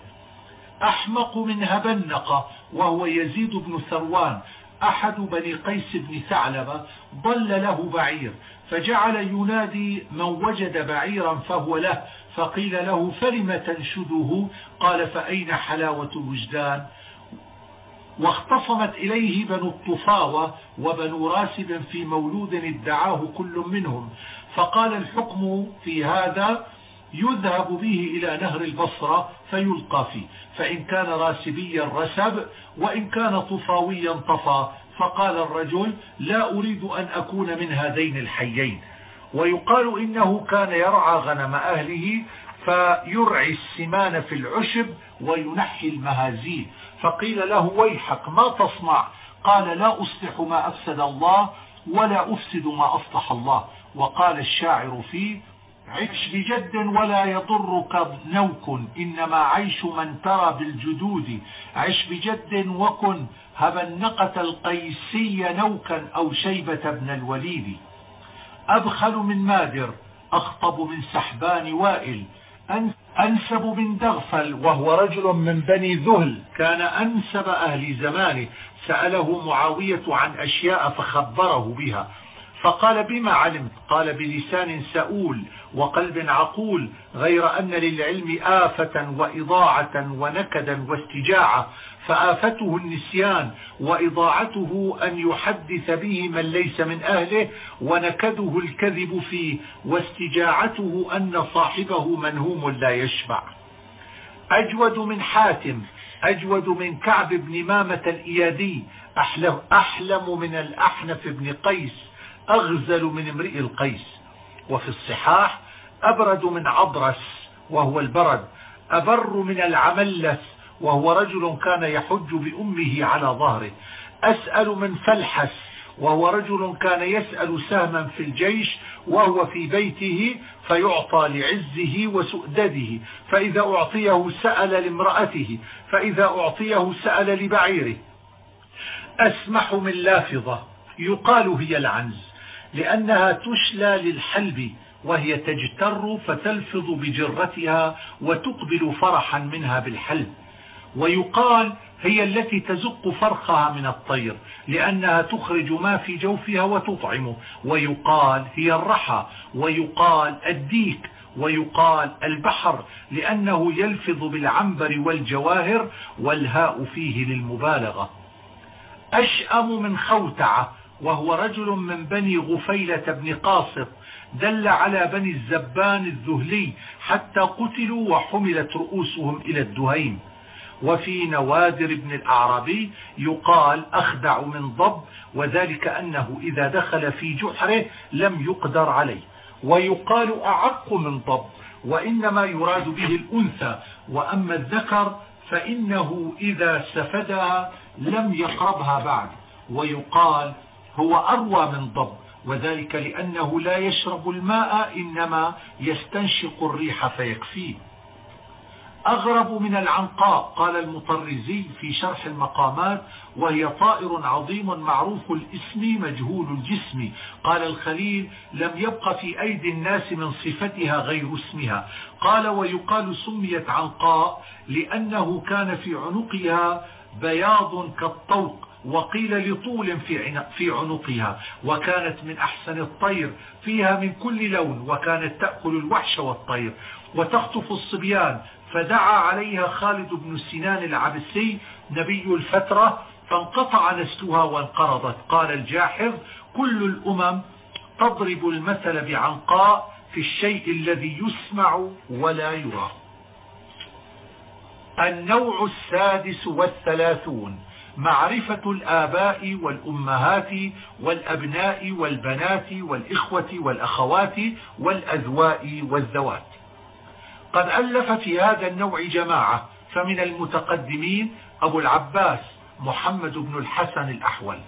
أحمق من هبنق وهو يزيد بن ثروان أحد بني قيس بن ثعلبة ضل له بعير. فجعل ينادي من وجد بعيرا فهو له فقيل له فلم تنشده؟ قال فأين حلاوة الوجدان؟ واختصمت إليه بنو الطفاوة وبنو راسب في مولود ادعاه كل منهم. فقال الحكم في هذا يذهب به إلى نهر البصرة فيلقى فيه. فإن كان راسبيا رسب وإن كان طفاويا طفى. فقال الرجل لا أريد أن أكون من هذين الحيين. ويقال إنه كان يرعى غنم أهله فيرعي السمان في العشب وينحي المهازيل. فقيل له ويحك ما تصنع؟ قال لا أصلح ما أفسد الله ولا أفسد ما أصلح الله. وقال الشاعر فيه عش بجد ولا يضرك نوك إنما عيش من ترى بالجدود. عش بجد وكن هب النقة القيسي نوكا أو شيبة بن الوليد. أبخل من مادر أخطب من سحبان وائل أنسب من دغفل وهو رجل من بني ذهل. كان أنسب أهل زمانه. سأله معاوية عن أشياء فخبره بها. فقال بما علمت؟ قال بلسان سؤول وقلب عقول غير أن للعلم آفة وإضاعة ونكدا واستجاعة. فآفته النسيان وإضاعته أن يحدث به من ليس من أهله ونكده الكذب فيه واستجاعته أن صاحبه منهوم لا يشبع. أجود من حاتم أجود من كعب بن مامة الإيادي أحلم, أحلم من الأحنف بن قيس أغزل من امرئ القيس. وفي الصحاح أبرد من عبرس وهو البرد أبر من العملس وهو رجل كان يحج بأمه على ظهره. أسأل من فلحس. وهو رجل كان يسأل سهما في الجيش وهو في بيته فيعطى لعزه وسؤدده. فإذا أعطيه سأل لامرأته. فإذا أعطيه سأل لبعيره. أسمح من لافظة. يقال هي العنز. لأنها تشلى للحلب وهي تجتر فتلفظ بجرتها وتقبل فرحا منها بالحلب. ويقال هي التي تزق فرخها من الطير لأنها تخرج ما في جوفها وتطعمه. ويقال هي الرحى ويقال الديك ويقال البحر لأنه يلفظ بالعنبر والجواهر والهاء فيه للمبالغة. أشأم من خوتعة وهو رجل من بني غفيلة بن قاصر دل على بني الزبان الذهلي حتى قتلوا وحملت رؤوسهم إلى الدهيم وفي نوادر ابن الأعرابي يقال أخدع من ضب وذلك أنه إذا دخل في جحره لم يقدر عليه. ويقال أعق من ضب وإنما يراد به الأنثى. وأما الذكر فإنه إذا سفدها لم يقربها بعد. ويقال هو أروى من ضب وذلك لأنه لا يشرب الماء إنما يستنشق الريح فيكفيه. أغرب من العنقاء قال المطرزي في شرح المقامات وهي طائر عظيم معروف الاسم مجهول الجسم. قال الخليل لم يبق في أيدي الناس من صفتها غير اسمها. قال ويقال سميت عنقاء لأنه كان في عنقها بياض كالطوق وقيل لطول في عنقها. وكانت من أحسن الطير فيها من كل لون وكانت تأكل الوحش والطير. وتخطف الصبيان فدعا عليها خالد بن سنان العبسي نبي الفترة فانقطع نسلها وانقرضت. قال الجاحظ كل الأمم تضرب المثل بعنقاء في الشيء الذي يسمع ولا يرى. النوع السادس والثلاثون معرفة الآباء والأمهات والأبناء والبنات والإخوة والأخوات والأذواء والذوات. قد ألف في هذا النوع جماعة فمن المتقدمين أبو العباس محمد بن الحسن الأحول.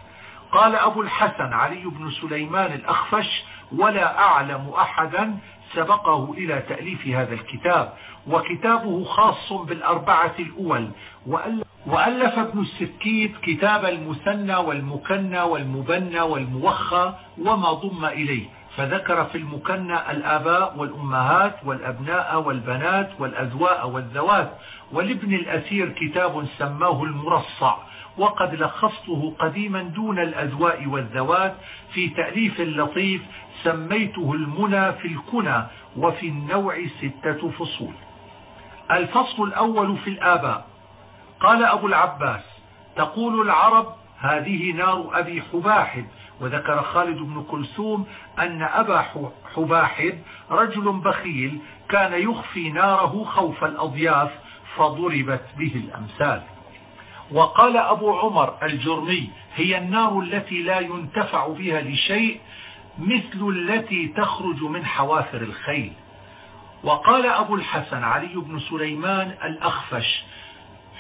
قال أبو الحسن علي بن سليمان الأخفش ولا أعلم أحدا سبقه إلى تأليف هذا الكتاب وكتابه خاص بالأربعة الأول وألف ابن السكيت كتاب المثنى والمكنى والمبنى والموخى وما ضم إليه. فذكر في المكنى الآباء والأمهات والأبناء والبنات والأذواء والذوات ولابن الأثير كتاب سماه المرصع وقد لخصته قديما دون الأذواء والذوات في تأليف لطيف سميته المنى في الكنى وفي النوع ستة فصول. الفصل الأول في الآباء. قال أبو العباس تقول العرب هذه نار أبي حباحب وذكر خالد بن كلثوم أن أبا حباحب رجل بخيل كان يخفي ناره خوف الأضياف فضربت به الأمثال. وقال أبو عمر الجرمي هي النار التي لا ينتفع بها لشيء مثل التي تخرج من حوافر الخيل. وقال أبو الحسن علي بن سليمان الأخفش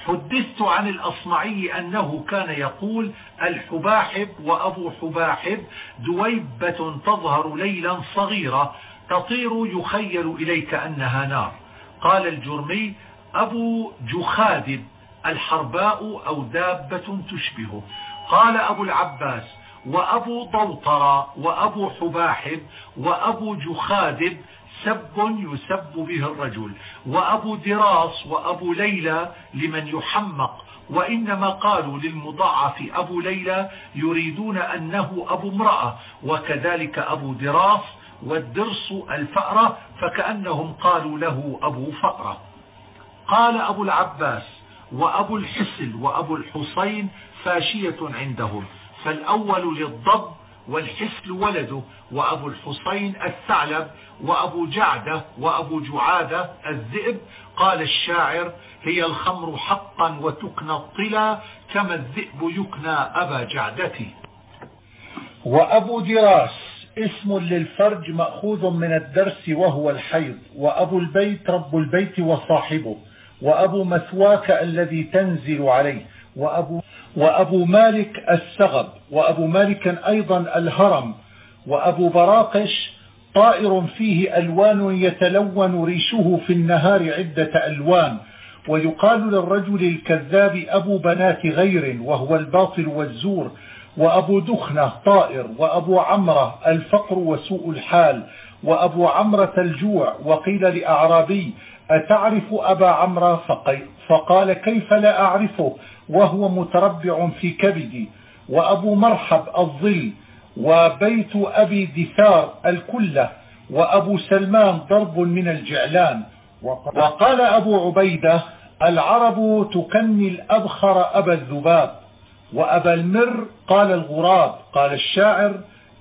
حدثت عن الأصمعي أنه كان يقول الحباحب وأبو حباحب دويبة تظهر ليلا صغيرة تطير يخيل إليك أنها نار. قال الجرمي أبو جخادب الحرباء أو دابة تشبهه. قال أبو العباس وأبو ضوطر وأبو حباحب وأبو جخادب سب يسب به الرجل. وأبو دراس وأبو ليلى لمن يحمق. وإنما قالوا للمضاعف أبو ليلى يريدون أنه أبو امرأة. وكذلك أبو دراس والدرس الفأرة فكأنهم قالوا له أبو فأرة. قال أبو العباس وأبو الحسل وأبو الحسين فاشية عندهم. فالأول للضب والحسل ولده وأبو الحسين الثعلب وأبو جعدة وأبو جعادة الذئب. قال الشاعر هي الخمر حقا وتكنى الطلا كما الذئب يكنى أبا جعدتي. وأبو دراس اسم للفرج مأخوذ من الدرس وهو الحيض. وأبو البيت رب البيت وصاحبه. وأبو مثواك الذي تنزل عليه. وأبو, وأبو مالك السغب وأبو مالك أيضا الهرم وأبو براقش طائر فيه ألوان يتلون ريشه في النهار عدة ألوان ويقال للرجل الكذاب أبو بنات غير وهو الباطل والزور وأبو دخنة طائر وأبو عمرة الفقر وسوء الحال وأبو عمرة الجوع وقيل لأعرابي أتعرف أبا عمرة؟ فقال كيف لا أعرفه؟ وهو متربع في كبدي وأبو مرحب الظل وبيت أبي دثار الكلة وأبو سلمان ضرب من الجعلان. وقال أبو عبيدة العرب تكني الأبخر أبا الذباب. وأبا المر قال الغراب قال الشاعر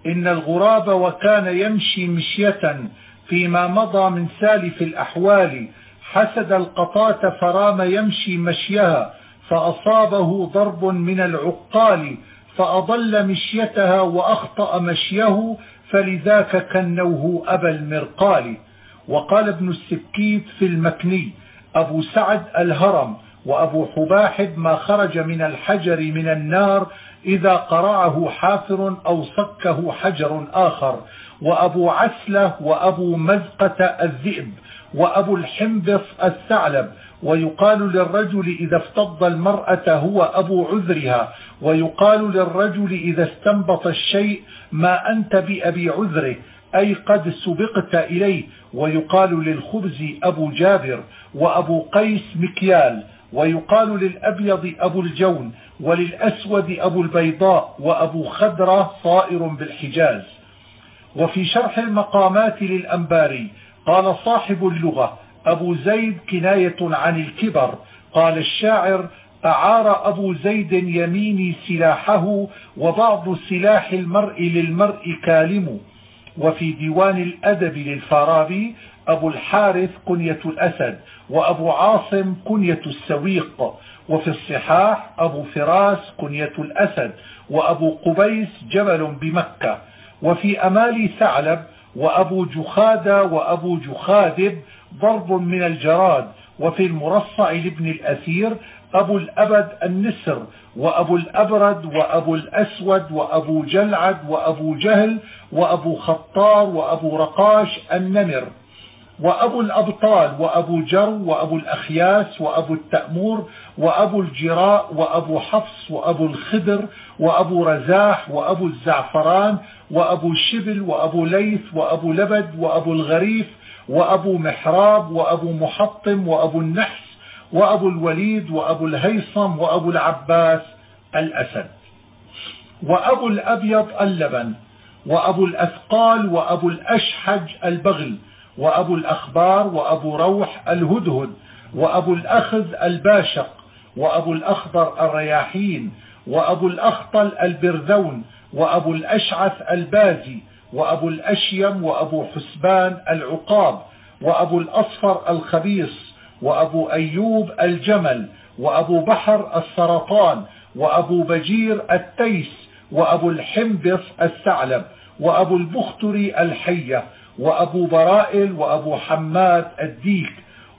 إن الغراب وكان يمشي مشية فيما مضى من سالف الأحوال حسد القطاة فرام يمشي مشيها فأصابه ضرب من العقال فأضل مشيتها وأخطأ مشيه فلذاك كنوه أبا المرقال. وقال ابن السكيت في المكني أبو سعد الهرم وأبو حباحب ما خرج من الحجر من النار إذا قرعه حافر أو صكه حجر آخر. وأبو عسلة وأبو مزقة الذئب وأبو الحنبص الثعلب. ويقال للرجل إذا افتض المرأة هو أبو عذرها ويقال للرجل إذا استنبط الشيء ما أنت بأبي عذره أي قد سبقت إليه. ويقال للخبز أبو جابر وأبو قيس مكيال ويقال للأبيض أبو الجون وللأسود أبو البيضاء وأبو خدرة طائر بالحجاز. وفي شرح المقامات للأنباري قال صاحب اللغة أبو زيد كناية عن الكبر. قال الشاعر أعار أبو زيد يميني سلاحه وبعض سلاح المرء للمرء كالم. وفي ديوان الأدب للفارابي أبو الحارث كنية الأسد وأبو عاصم كنية السويق. وفي الصحاح أبو فراس كنية الأسد وأبو قبيس جبل بمكة. وفي أمالي ثعلب وأبو جخادة وأبو جخادب ضرب من الجراد وفي المرصع لابن الأثير أبو الأبد النسر وأبو الأبرد وأبو الأسود وأبو جلعد وأبو جهل وأبو خطار وأبو رقاش النمر وأبو الأبطال وأبو جر وأبو الأخياس وأبو التأمور وأبو الجراء وأبو حفص وأبو الخدر وأبو رزاح وأبو الزعفران وأبو شبل وأبو ليث وأبو لبد وأبو الغريف وأبو محراب وأبو محطم وأبو النحس وأبو الوليد وأبو الهيصم وأبو العباس الأسد. وأبو الأبيض اللبن وأبو الأثقال وأبو الأشحج البغل وأبو الأخبار وأبو روح الهدهد وأبو الأخذ الباشق وأبو الأخضر الرياحين وأبو الأخطل البرذون وأبو الأشعث البازي وأبو الأشيم وأبو حسبان العقاب وأبو الأصفر الخبيص وأبو أيوب الجمل وأبو بحر السرطان وأبو بجير التيس وأبو الحنبص الثعلب وأبو البختري الحية وأبو برائل وأبو حماد الديك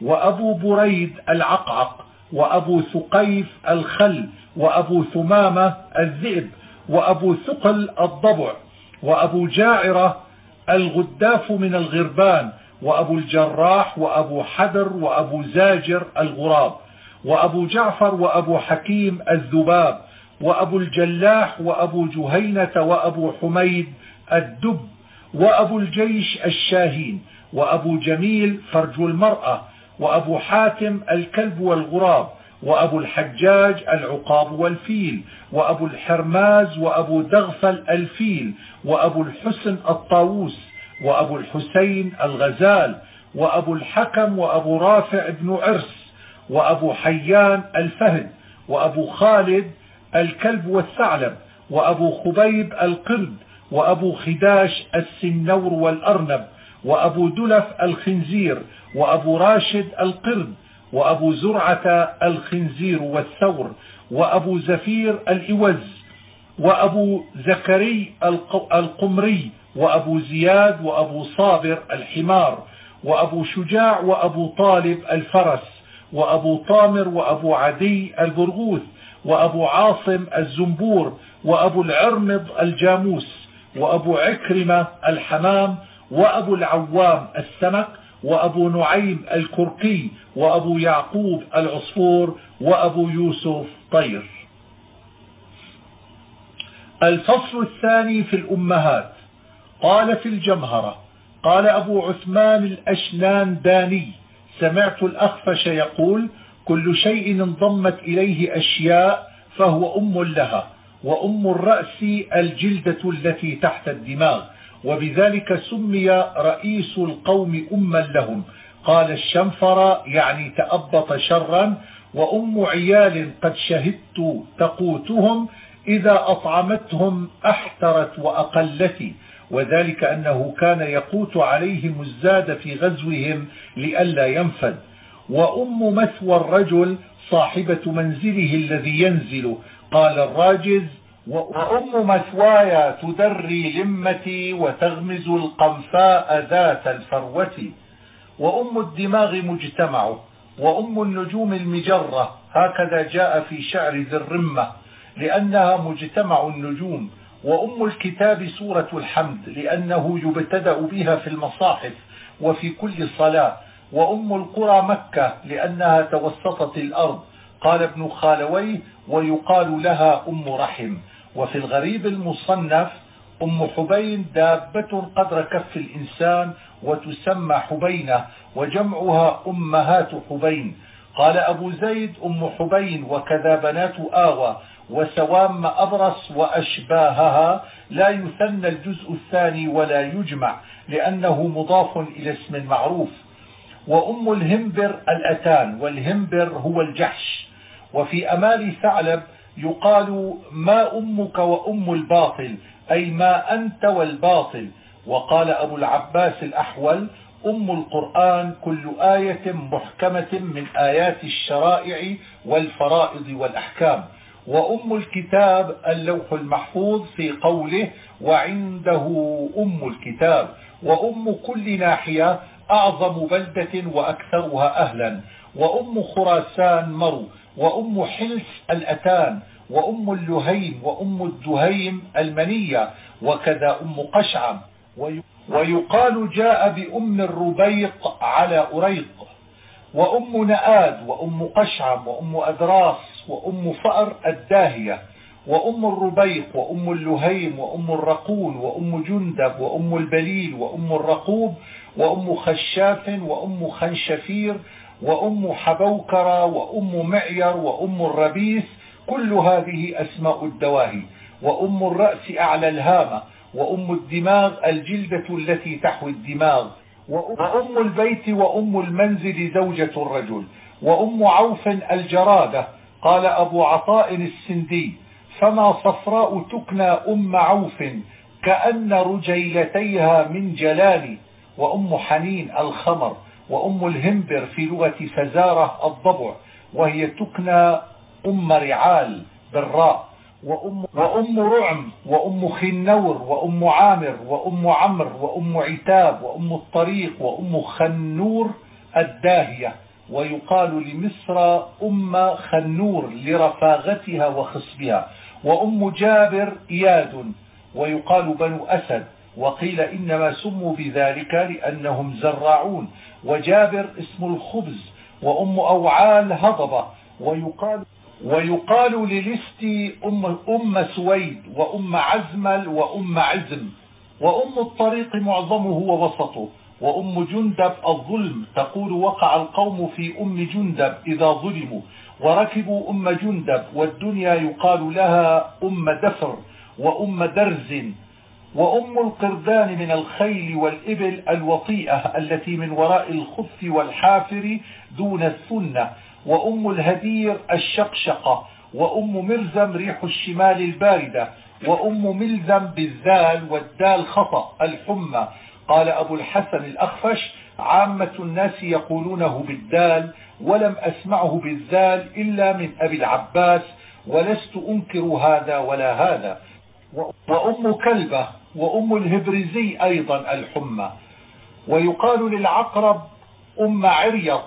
وأبو بريد العقعق وأبو ثقيف الخل وأبو ثمامة الذئب وأبو ثقل الضبع وأبو جاعرة الغداف من الغربان وأبو الجراح وأبو حدر وأبو زاجر الغراب وأبو جعفر وأبو حكيم الذباب وأبو الجلاح وأبو جهينة وأبو حميد الدب وأبو الجيش الشاهين وأبو جميل فرج المرأة وأبو حاتم الكلب والغراب وأبو الحجاج العقاب والفيل وأبو الحرماز وأبو دغفل الفيل وأبو الحسن الطاووس وأبو الحسين الغزال وأبو الحكم وأبو رافع بن عرس وأبو حيان الفهد وأبو خالد الكلب والثعلب وأبو خبيب القرد وأبو خداش السنور والأرنب وأبو دلف الخنزير وأبو راشد القرد وأبو زرعة الخنزير والثور وأبو زفير الإوز وأبو زكري القمري وأبو زياد وأبو صابر الحمار وأبو شجاع وأبو طالب الفرس وأبو طامر وأبو عدي البرغوث وأبو عاصم الزنبور وأبو العرمض الجاموس وأبو عكرمة الحمام وأبو العوام السمك وأبو نعيم الكركي وأبو يعقوب العصفور وأبو يوسف طير. الفصل الثاني في الأمهات. قال في الجمهرة قال أبو عثمان الأشنان داني سمعت الأخفش يقول كل شيء انضمت إليه أشياء فهو أم لها وأم الرأس الجلدة التي تحت الدماغ. وبذلك سمي رئيس القوم أما لهم. قال الشنفر يعني تأبط شرا وأم عيال قد شهدت تقوتهم إذا أطعمتهم أحترت وأقلت. وذلك أنه كان يقوت عليهم الزاد في غزوهم لئلا ينفد. وأم مثوى الرجل صاحبة منزله الذي ينزل. قال الراجز وأم مثواي تدري لمتي وتغمز القنفاء ذات الفروة. وأم الدماغ مجتمع وأم النجوم المجرة. هكذا جاء في شعر ذي الرمة لأنها مجتمع النجوم. وأم الكتاب سورة الحمد لأنه يبتدأ بها في المصاحف وفي كل صلاة. وأم القرى مكة لأنها توسطت الأرض. قال ابن خالويه ويقال لها أم رحم. وفي الغريب المصنف أم حبين دابة قدر كف الإنسان وتسمى حبينة وجمعها أمهات حبين. قال أبو زيد أم حبين وكذا بنات آوى وسوام أبرص وأشباهها لا يثنى الجزء الثاني ولا يجمع لأنه مضاف إلى اسم معروف وأم الهمبر الأتان والهمبر هو الجحش. وفي أمال ثعلب يقال ما أمك وأم الباطل أي ما أنت والباطل. وقال أبو العباس الأحول أم القرآن كل آية محكمة من آيات الشرائع والفرائض والأحكام. وأم الكتاب اللوح المحفوظ في قوله وعنده أم الكتاب. وأم كل ناحية أعظم بلدة وأكثرها أهلا. وأم خراسان مرو. وأم حلس الأتان وأم اللهيم وأم الدهيم المنية وكذا أم قشعم. ويقال جاء بأم الربيق على أريق وأم نآد وأم قشعم وأم أدراس وأم فأر الداهية وأم الربيق وأم اللهيم وأم الرقون وأم جندب وأم البليل وأم الرقوب وأم خشاف وأم خنشفير وأم حبوكرة وأم معير وأم الربيس كل هذه أسماء الدواهي. وأم الرأس أعلى الهامة وأم الدماغ الجلدة التي تحوي الدماغ. وأم البيت وأم المنزل زوجة الرجل. وأم عوف الجرادة قال أبو عطاء السندي. فما صفراء تكنى أم عوف كأن رجيلتيها من جلال. وأم حنين الخمر وأم الهمبر في لغة فزارة الضبع وهي تكنى أم رعال بالراء وأم, وأم رعم وأم خنور وأم عامر وأم عمر وأم عتاب وأم الطريق وأم خنور الداهية. ويقال لمصر أم خنور لرفاغتها وخصبها وأم جابر إياد ويقال بنو أسد وقيل إنما سموا بذلك لأنهم زراعون وجابر اسم الخبز وأم أوعال هضبة ويقال ويقال للست أم, أم سويد وأم عزمل وأم عزم. وأم الطريق معظمه ووسطه وأم جندب الظلم. تقول وقع القوم في أم جندب إذا ظلموا وركبوا أم جندب والدنيا يقال لها أم دفر وأم درز. وأم القردان من الخيل والإبل الوطيئة التي من وراء الخف والحافر دون الثنة وأم الهدير الشقشقة وأم مرزم ريح الشمال الباردة وأم ملزم بالذال والدال خطأ الحمى. قال أبو الحسن الأخفش عامة الناس يقولونه بالدال ولم أسمعه بالذال إلا من أبي العباس ولست أنكر هذا ولا هذا. وأم كلبة وأم الهبرزي أيضا الحمى. ويقال للعقرب أم عريط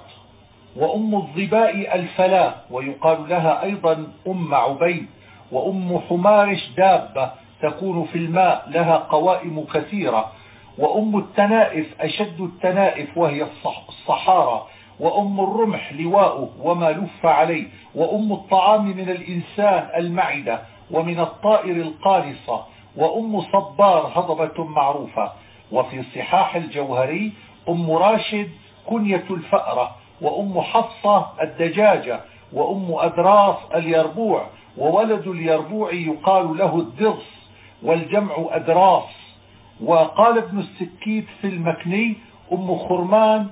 وأم الظباء الفلاة ويقال لها أيضا أم عبيد وأم حمارش دابة تكون في الماء لها قوائم كثيرة. وأم التنائف أشد التنائف وهي الصحارى. وأم الرمح لواؤه وما لف عليه. وأم الطعام من الإنسان المعدة. ومن الطائر القارصة وأم صبار هضبة معروفة. وفي صحاح الجوهري أم راشد كنية الفأرة وأم حفصة الدجاجة وأم أدراس اليربوع وولد اليربوع يقال له الدرس والجمع أدراس. وقال ابن السكيت في المكني أم خرمان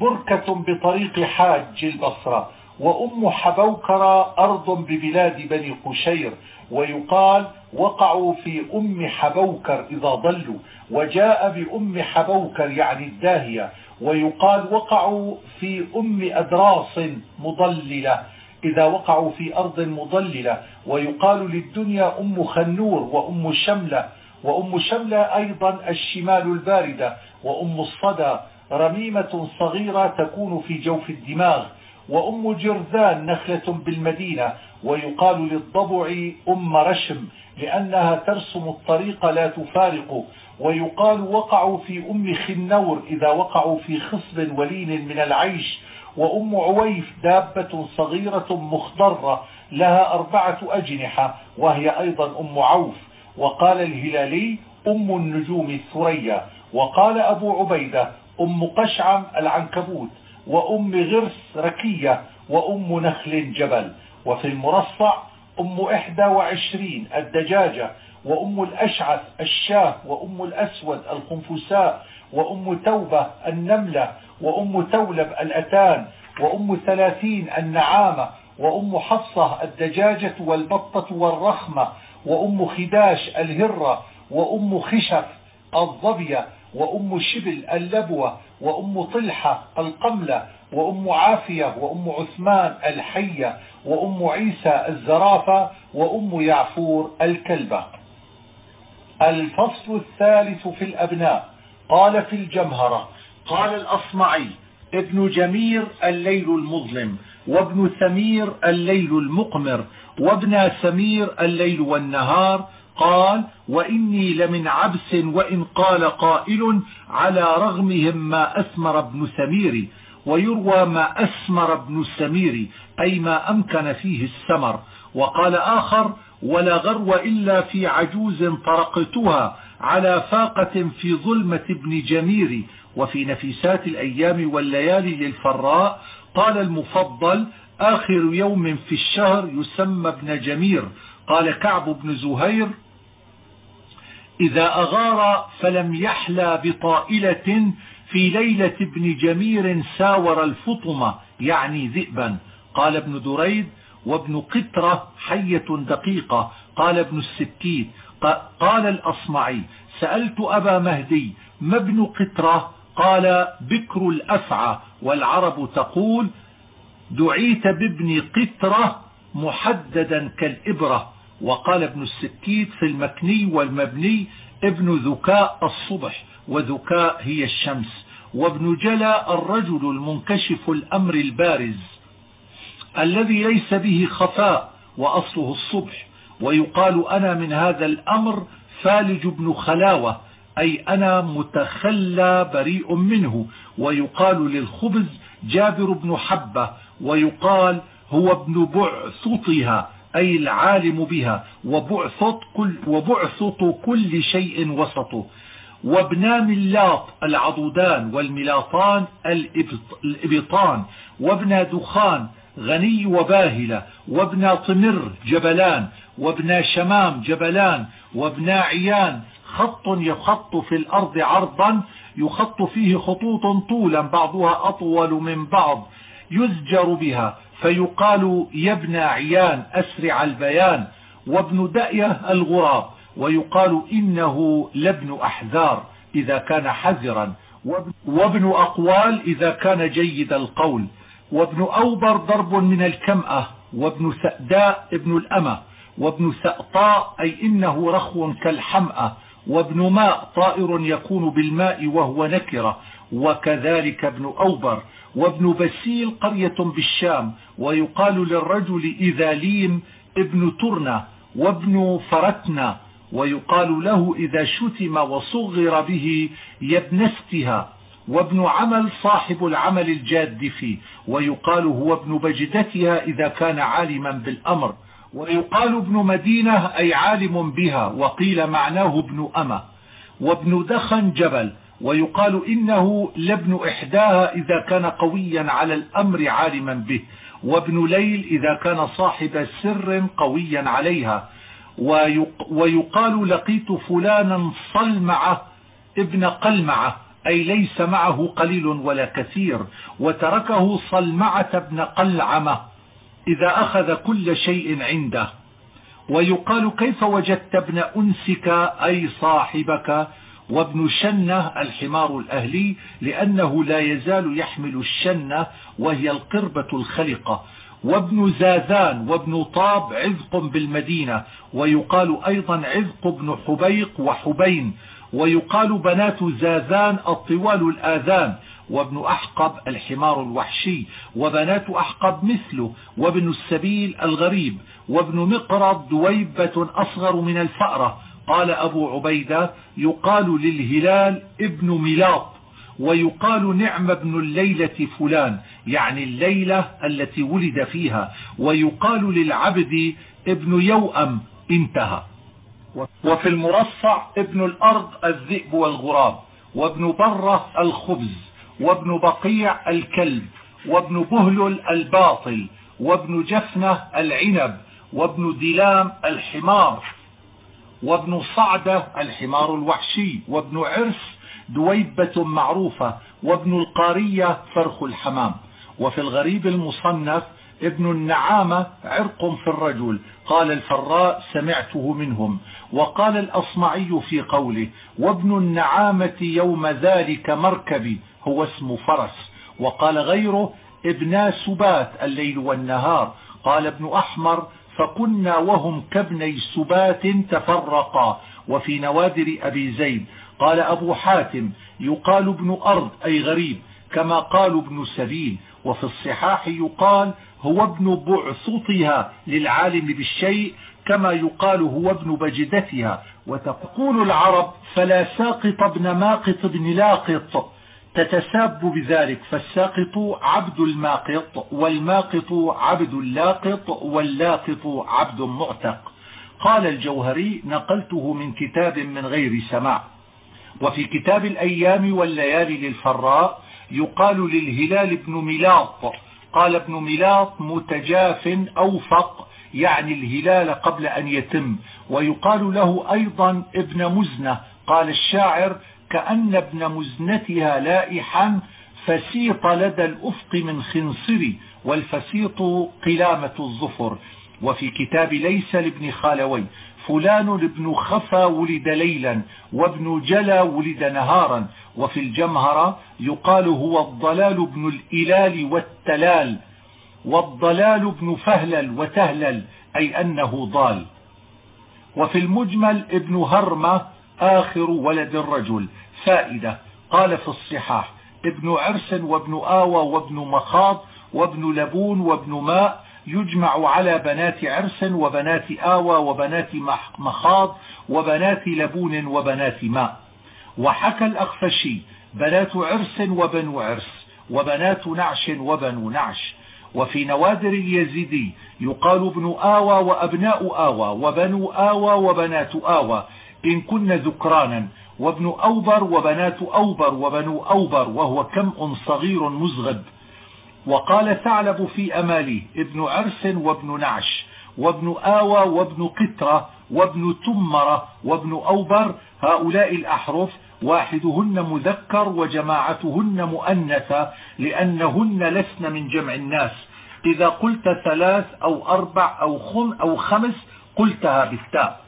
بركة بطريق حاج البصرة. وأم حبوكر أرض ببلاد بني قشير ويقال وقعوا في أم حبوكر إذا ضلوا وجاء بأم حبوكر يعني الداهية ويقال وقعوا في أم أدراس مضللة إذا وقعوا في أرض مضللة ويقال للدنيا أم خنور وأم شملة وأم شملة أيضا الشمال الباردة وأم الصدى رميمة صغيرة تكون في جوف الدماغ. وأم جرذان نخلة بالمدينة ويقال للضبع أم رشم لأنها ترسم الطريق لا تفارق ويقال وقعوا في أم خنور إذا وقعوا في خصب ولين من العيش وأم عويف دابة صغيرة مخضرة لها أربعة أجنحة وهي أيضا أم عوف. وقال الهلالي أم النجوم الثريا وقال أبو عبيدة أم قشعم العنكبوت. وأم غرس ركية وأم نخل جبل. وفي المرصع أم إحدى وعشرين الدجاجة وأم الأشعث الشاه وأم الأسود الخنفساء وأم توبة النملة وأم تولب الأتان وأم ثلاثين النعامة وأم حفصة الدجاجة والبطة والرخمة وأم خداش الهرة وأم خشف الظبية وأم شبل اللبوة وأم طلحة القملة وأم عافية وأم عثمان الحية وأم عيسى الزرافة وأم يعفور الكلبة. الفصل الثالث في الأبناء. قال في الجمهرة. قال الأصمعي. ابن جمير الليل المظلم وابن ثمير الليل المقمر وابن سمير الليل والنهار قال وإني لمن عبس وإن قال قائل على رغمهم ما أثمر ابن سمير ويروى ما أسمر ابن السمير أي ما أمكن فيه السمر وقال آخر ولا غرو إلا في عجوز طرقتها على فاقة في ظلمة ابن جمير وفي نفيسات الأيام والليالي للفراء. قال المفضل آخر يوم في الشهر يسمى ابن جمير. قال كعب بن زهير إذا أغار فلم يحل بطائلة في ليلة ابن جمير ساور الفطما يعني ذئبا. قال ابن دريد وابن قترة حية دقيقة. قال ابن السكيت قال الأصمعي سألت أبا مهدي ما ابن قترة؟ قال بكر الأفعى والعرب تقول دعيت بابن قترة محددا كالإبرة. وقال ابن السكيت في المكني والمبني ابن ذكاء الصبح وذكاء هي الشمس وابن جلا الرجل المنكشف الأمر البارز الذي ليس به خفاء وأصله الصبح ويقال أنا من هذا الأمر فالج بن خلاوة أي أنا متخلى بريء منه ويقال للخبز جابر بن حبة ويقال هو ابن بعثطها أي العالم بها وبعثط كل, وبعثط كل شيء وسطه. وابنا ملاط العضدان والملاطان الإبطان. وابنا دخان غني وباهلة. وابنا طمر جبلان. وابنا شمام جبلان. وابنا عيان. خط يخط في الأرض عرضا. يخط فيه خطوط طولا. بعضها أطول من بعض. يزجر بها. فيقال يا ابن عيان أسرع البيان وابن دأية الغراب ويقال إنه لابن أحذار إذا كان حذرا وابن أقوال إذا كان جيد القول وابن أوبر ضرب من الكمأة وابن سأداء ابن الأمة وابن سأطاء أي إنه رخو كالحمأة وابن ماء طائر يكون بالماء وهو نكرة وكذلك ابن أوبر وابن بسيل قرية بالشام ويقال للرجل إذا ليم ابن ترنة وابن فرتنا ويقال له إذا شتم وصغر به يبنستها وابن عمل صاحب العمل الجاد فيه ويقال هو ابن بجدتها إذا كان عالما بالأمر ويقال ابن مدينة أي عالم بها وقيل معناه ابن أمة وابن دخن جبل ويقال إنه لابن إحداها إذا كان قويا على الأمر عالما به وابن ليل إذا كان صاحب سر قويا عليها. ويقال لقيت فلانا صلمعة ابن قلمعة أي ليس معه قليل ولا كثير وتركه صلمعة ابن قلعمة إذا أخذ كل شيء عنده. ويقال كيف وجدت ابن أنسك أي صاحبك وابن شنة الحمار الأهلي لأنه لا يزال يحمل الشنة وهي القربة الخلقة. وابن زاذان وابن طاب عذق بالمدينة ويقال أيضا عذق بن حبيق وحبين ويقال بنات زاذان الطوال الآذان وابن أحقب الحمار الوحشي وبنات أحقب مثله وابن السبيل الغريب وابن مقرض دويبة أصغر من الفأرة. قال أبو عبيدة يقال للهلال ابن ملاط ويقال نعم ابن الليلة فلان يعني الليلة التي ولد فيها ويقال للعبد ابن يوأم انتهى. وفي المرصع ابن الأرض الذئب والغراب وابن برة الخبز وابن بقيع الكلب وابن بهلل الباطل وابن جفنة العنب وابن دلام الحمار. وابن صعدة الحمار الوحشي وابن عرس دويبة معروفة وابن القارية فرخ الحمام. وفي الغريب المصنف ابن النعامة عرق في الرجل. قال الفراء سمعته منهم. وقال الأصمعي في قوله وابن النعامة يوم ذلك مركبي هو اسم فرس. وقال غيره ابنا سبات الليل والنهار قال ابن أحمر فكنا وهم كابني سبات تفرقا وفي نوادر أبي زيد. قال أبو حاتم يقال ابن أرض أي غريب كما قال ابن سبيل. وفي الصحاح يقال هو ابن بعثطها للعالم بالشيء كما يقال هو ابن بجدتها. وتقول العرب فلا ساقط ابن ماقط ابن لاقط. تتساب بذلك فالساقط عبد الماقط والماقط عبد اللاقط واللاقط عبد معتق قال الجوهري نقلته من كتاب من غير سماع. وفي كتاب الأيام والليالي للفراء يقال للهلال ابن ملاط. قال ابن ملاط متجاف أوفق يعني الهلال قبل أن يتم. ويقال له أيضا ابن مزنة. قال الشاعر كأن ابن مزنتها لائحا فسيط لدى الأفق من خنصري والفسيط قلامة الظفر. وفي كتاب ليس لابن خالوي فلان ابن خفا ولد ليلا وابن جلا ولد نهارا. وفي الجمهرة يقال هو الضلال ابن الإلال والتلال والضلال ابن فهلل وتهلل أي أنه ضال. وفي المجمل ابن هرمة آخر ولد الرجل. فائدة. قال في الصحاح ابن عرس وابن آوى وابن مخاض وابن لبون وابن ماء يجمع على بنات عرس وبنات آوى وبنات مخاض وبنات لبون وبنات ماء. وحكى الأخفشي بنات عرس وبنو عرس وبنات نعش وبنو نعش. وفي نوادر اليزيدي يقال ابن آوى وأبناء آوى وبنو آوى وبنات آوى. إن كن ذكرانا وابن أوبر وبنات أوبر وبنو أوبر وهو كمء صغير مزغب. وقال ثعلب في أمالي ابن عرس وابن نعش وابن آوى وابن قترة وابن تمرة وابن أوبر هؤلاء الأحرف واحدهن مذكر وجماعتهن مؤنثة لأنهن لسن من جمع الناس. إذا قلت ثلاث أو أربع أو, خم أو خمس قلتها بالتاء.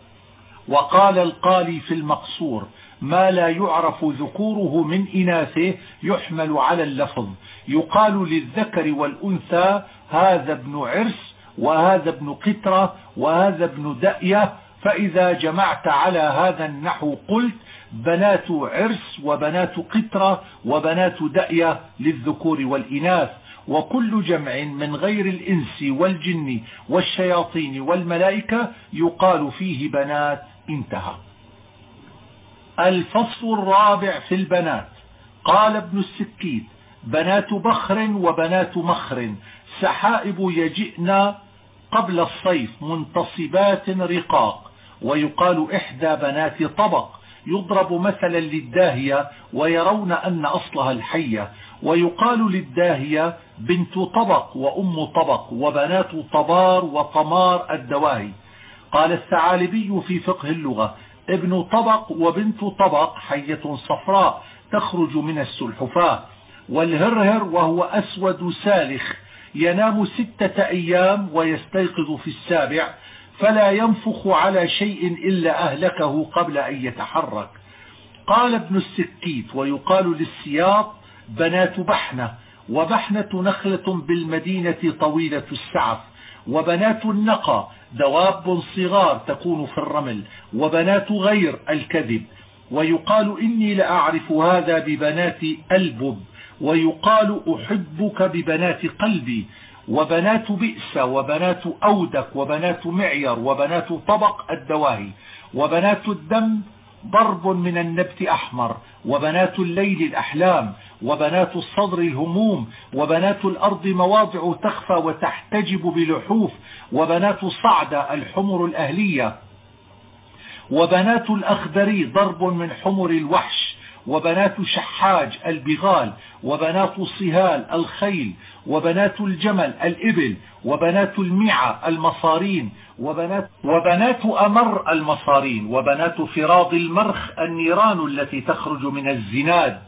وقال القالي في المقصور ما لا يعرف ذكوره من إناثه يحمل على اللفظ. يقال للذكر والأنثى هذا ابن عرس وهذا ابن قطرة وهذا ابن دأية فإذا جمعت على هذا النحو قلت بنات عرس وبنات قطرة وبنات دأية للذكور والإناث. وكل جمع من غير الإنس والجن والشياطين والملائكة يقال فيه بنات. انتهى. الفصل الرابع في البنات. قال ابن السكيت بنات بخر وبنات مخر. سحائب يجئن قبل الصيف منتصبات رقاق. ويقال إحدى بنات طبق. يضرب مثلا للداهية ويرون أن أصلها الحية. ويقال للداهية بنت طبق وأم طبق وبنات طبار وطمار الدواهي. قال الثعالبي في فقه اللغة ابن طبق وبنت طبق حية صفراء تخرج من السلحفاة والهرهر وهو أسود سالخ ينام ستة أيام ويستيقظ في السابع فلا ينفخ على شيء إلا أهلكه قبل أن يتحرك. قال ابن السكيت ويقال للسياط بنات بحنة وبحنة نخلة بالمدينة طويلة السعف وبنات النقى دواب صغار تكون في الرمل وبنات غير الكذب ويقال إني لأعرف هذا ببنات ألبب ويقال أحبك ببنات قلبي وبنات بئس وبنات أودك وبنات معير وبنات طبق الدواهي وبنات الدم ضرب من النبت أحمر وبنات الليل الأحلام وبنات الصدر الهموم وبنات الأرض مواضع تخفى وتحتجب بلحوف وبنات صعد الحمر الأهلية وبنات الأخضر ضرب من حمر الوحش وبنات شحاج البغال وبنات صهال الخيل وبنات الجمل الإبل وبنات المعى المصارين وبنات, وبنات أمر المصارين وبنات فراض المرخ النيران التي تخرج من الزناد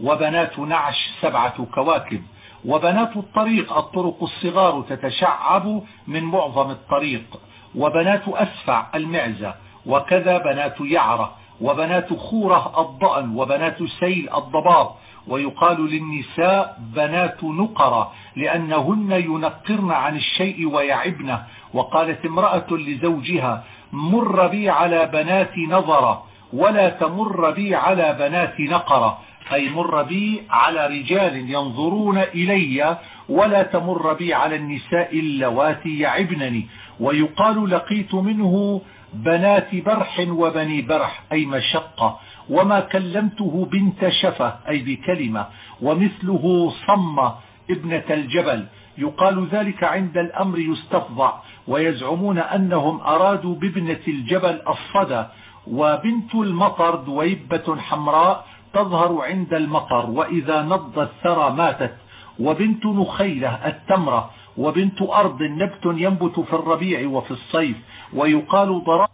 وبنات نعش سبعة كواكب. وبنات الطريق الطرق الصغار تتشعب من معظم الطريق. وبنات أسفع المعزة وكذا بنات يعرة. وبنات خورة الضأن وبنات سيل الضباب. ويقال للنساء بنات نقرة لأنهن ينقرن عن الشيء ويعبنه وقالت امرأة لزوجها مر بي على بنات نظرة ولا تمر بي على بنات نقرى. أي مر بي على رجال ينظرون إلي ولا تمر بي على النساء اللواتي يعبنني. ويقال لقيت منه بنات برح وبني برح أي مشقة. وما كلمته بنت شفة أي بكلمة. ومثله صمي ابنة الجبل. يقال ذلك عند الأمر يستفظع. ويزعمون أنهم أرادوا بابنة الجبل الصدى. وبنت المطر دويبة حمراء تظهر عند المطر وإذا نض الثرى ماتت. وبنت نخيلة التمرة وبنت أرض نبت ينبت في الربيع وفي الصيف ويقال ضرب